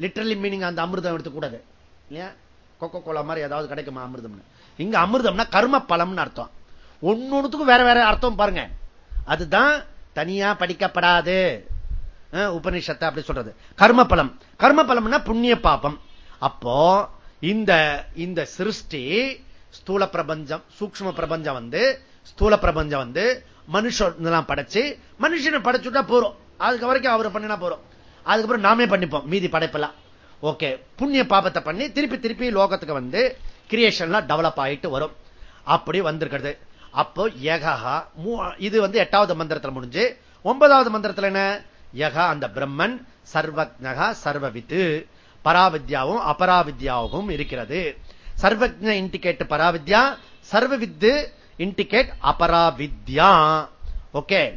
லிட்டரலி மீனிங் அந்த அமிர்தம் எடுத்துக்கூடாது. இல்லையா? கொக்கோ கோலா மாதிரி ஏதாவது கிடைக்குமா அமிர்தம்னு? இங்க அமிர்தம்னா கர்ம பலம்னு அர்த்தம். ஒன்னொன்னுக்கும் வேற வேற அர்த்தம் பாருங்க. அதுதான் தனியா படிக்கப்படாது. உபனிஷத்தை அப்படி சொல்றது. கர்ம பலம் கர்ம பலம்னா புண்ணிய பாபம். அப்போ இந்த இந்த சிருஷ்டி ஸ்தூல பிரபஞ்சம் சூக்ம பிரபஞ்சம் வந்து ஸ்தூல பிரபஞ்சம் வந்து மனுஷன் படைச்சு மனுஷனை படைச்சுட்டா போறோம். அதுக்கு வரைக்கும் அவர் பண்ணினா போறோம். அதுக்கப்புறம் நாமே பண்ணிப்போம். மீதி படைப்பெல்லாம். ஓகே. புண்ணிய பாபத்தை பண்ணி திருப்பி திருப்பி லோகத்துக்கு வந்து கிரியேஷன்லாம் டெவலப் ஆகிட்டு வரும். அப்படி வந்திருக்கிறது. அப்போ யகா இது வந்து எட்டாவது மந்திரத்தில் முடிஞ்சு ஒன்பதாவது மந்திரத்தில் என்ன? யகா அந்த பிரம்மன் சர்வக்னகா சர்வவித்து. பராவித்யாவும் அபராவித்யாவும் இருக்கிறது. சர்வஜ இண்டிகேட் பராவித்யா சர்வவித்து இண்டிகேட் அபராவித்யா. ஓகே.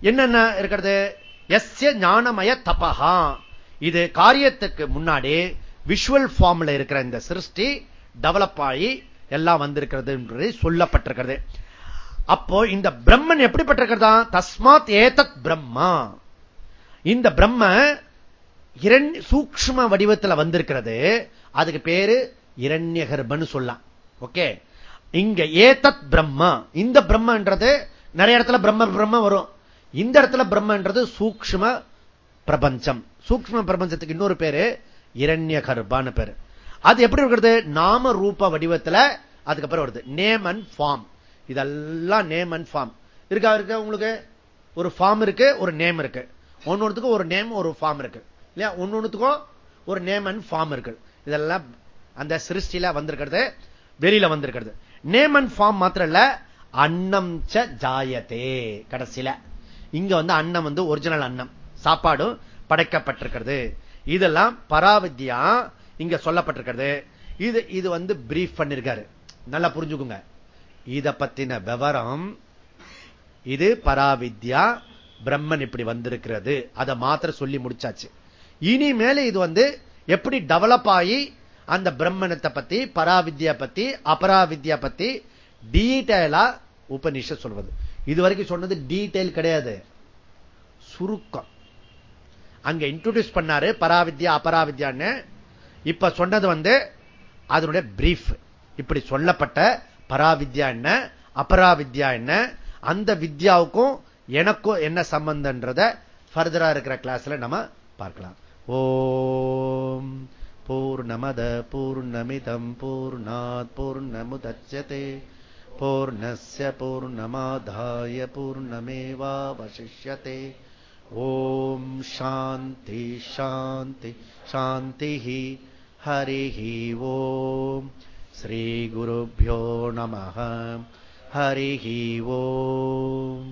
என்னென்ன இருக்கிறது? எஸ்ய ஞானமய தபகா இது காரியத்துக்கு முன்னாடி விஷுவல் ஃபார்ம்ல இருக்கிற இந்த சிருஷ்டி டெவலப் ஆகி எல்லாம் வந்திருக்கிறது சொல்லப்பட்டிருக்கிறது. அப்போ இந்த பிரம்மன் எப்படிப்பட்டிருக்கிறதா தஸ்மாத் ஏதத் பிரம்மா. இந்த பிரம்ம இரண்டு சூக்ம வடிவத்தில் வந்திருக்கிறது. அதுக்கு பேரு இரண்யகர்பன்னு சொல்லலாம். ஓகே? இங்க ஏதத் பிரம்மா. இந்த பிரம்மன்றது நிறைய இடத்துல பிரம்ம பிரம்ம வரும். இந்த இடத்துல பிரம்மன்றது சூக்ம பிரபஞ்சம். சூக்ம பிரபஞ்சத்துக்கு இன்னொரு பேரு இரண்ய கர்ப்பான்னு பேரு. அது எப்படி இருக்கிறது? நாம ரூப வடிவத்துல அதுக்கப்புறம் வருது. நேம் அண்ட் ஃபார்ம் இதெல்லாம் நேம் அண்ட் ஃபார்ம் இருக்கா இருக்கு உங்களுக்கு? ஒரு ஃபார்ம் இருக்கு ஒரு நேம் இருக்கு. ஒன்னொன்றுக்கும் ஒரு நேம் ஒரு ஃபார்ம் இருக்கு. இல்லையா? ஒன்னொன்றுக்கும் ஒரு நேம் அண்ட் ஃபார்ம் இருக்கு. இதெல்லாம் அந்த சிருஷ்டியில வந்திருக்கிறது வெளியில வந்திருக்கிறது. நேம் அண்ட் ஃபார்ம் மாத்திரம் இல்ல அன்னம் ச ஜாயத்தே கடைசியில. இங்க வந்து அன்னம் வந்து ஒரிஜினல் அன்னம். சாப்பாடும் படைக்கப்பட்டிருக்கிறது. இதெல்லாம் பராவித்யா இங்க சொல்லப்பட்டிருக்கிறது. இது இது வந்து பிரீஃப் பண்ணிருக்காரு. நல்லா புரிஞ்சுக்குங்க. இத பத்தின விவரம் இது பராவித்யா பிரம்மன் இப்படி வந்திருக்கிறது. அதை மாத்திர சொல்லி முடிச்சாச்சு. இனிமேல இது வந்து எப்படி டெவலப் ஆகி அந்த பிரம்மணத்தை பத்தி பராவித்யா பத்தி அபராவித்யா பத்தி டீட்டெயிலா உபநிஷ சொல்வது. இது வரைக்கும் சொன்னது டீட்டெயில் கிடையாது. சுருக்கம். அங்க இன்ட்ரோடியூஸ் பண்ணாரு பராவித்யா அபராவித்யான்னு. இப்ப சொன்னது வந்து அதனுடைய பிரீஃப் இப்படி சொல்லப்பட்ட பராவித்யா என்ன அபராவித்யா என்ன அந்த வித்யாவுக்கும் எனக்கும் என்ன சம்பந்தன்றத ஃபர்தரா இருக்கிற கிளாஸ்ல நம்ம பார்க்கலாம். ஓம் பூர்ணமத பூர்ணமிதம் பூர்ணாத் பூர்ணமுதச்சதே. பூர்ணஸ்ய பூர்ணமாதாய பூர்ணமேவாவசிஷ்யதே. ஓம் சாந்தி சாந்தி சாந்தி हरिः ओम् श्रीगुरुभ्यो नमः हरिः ओम्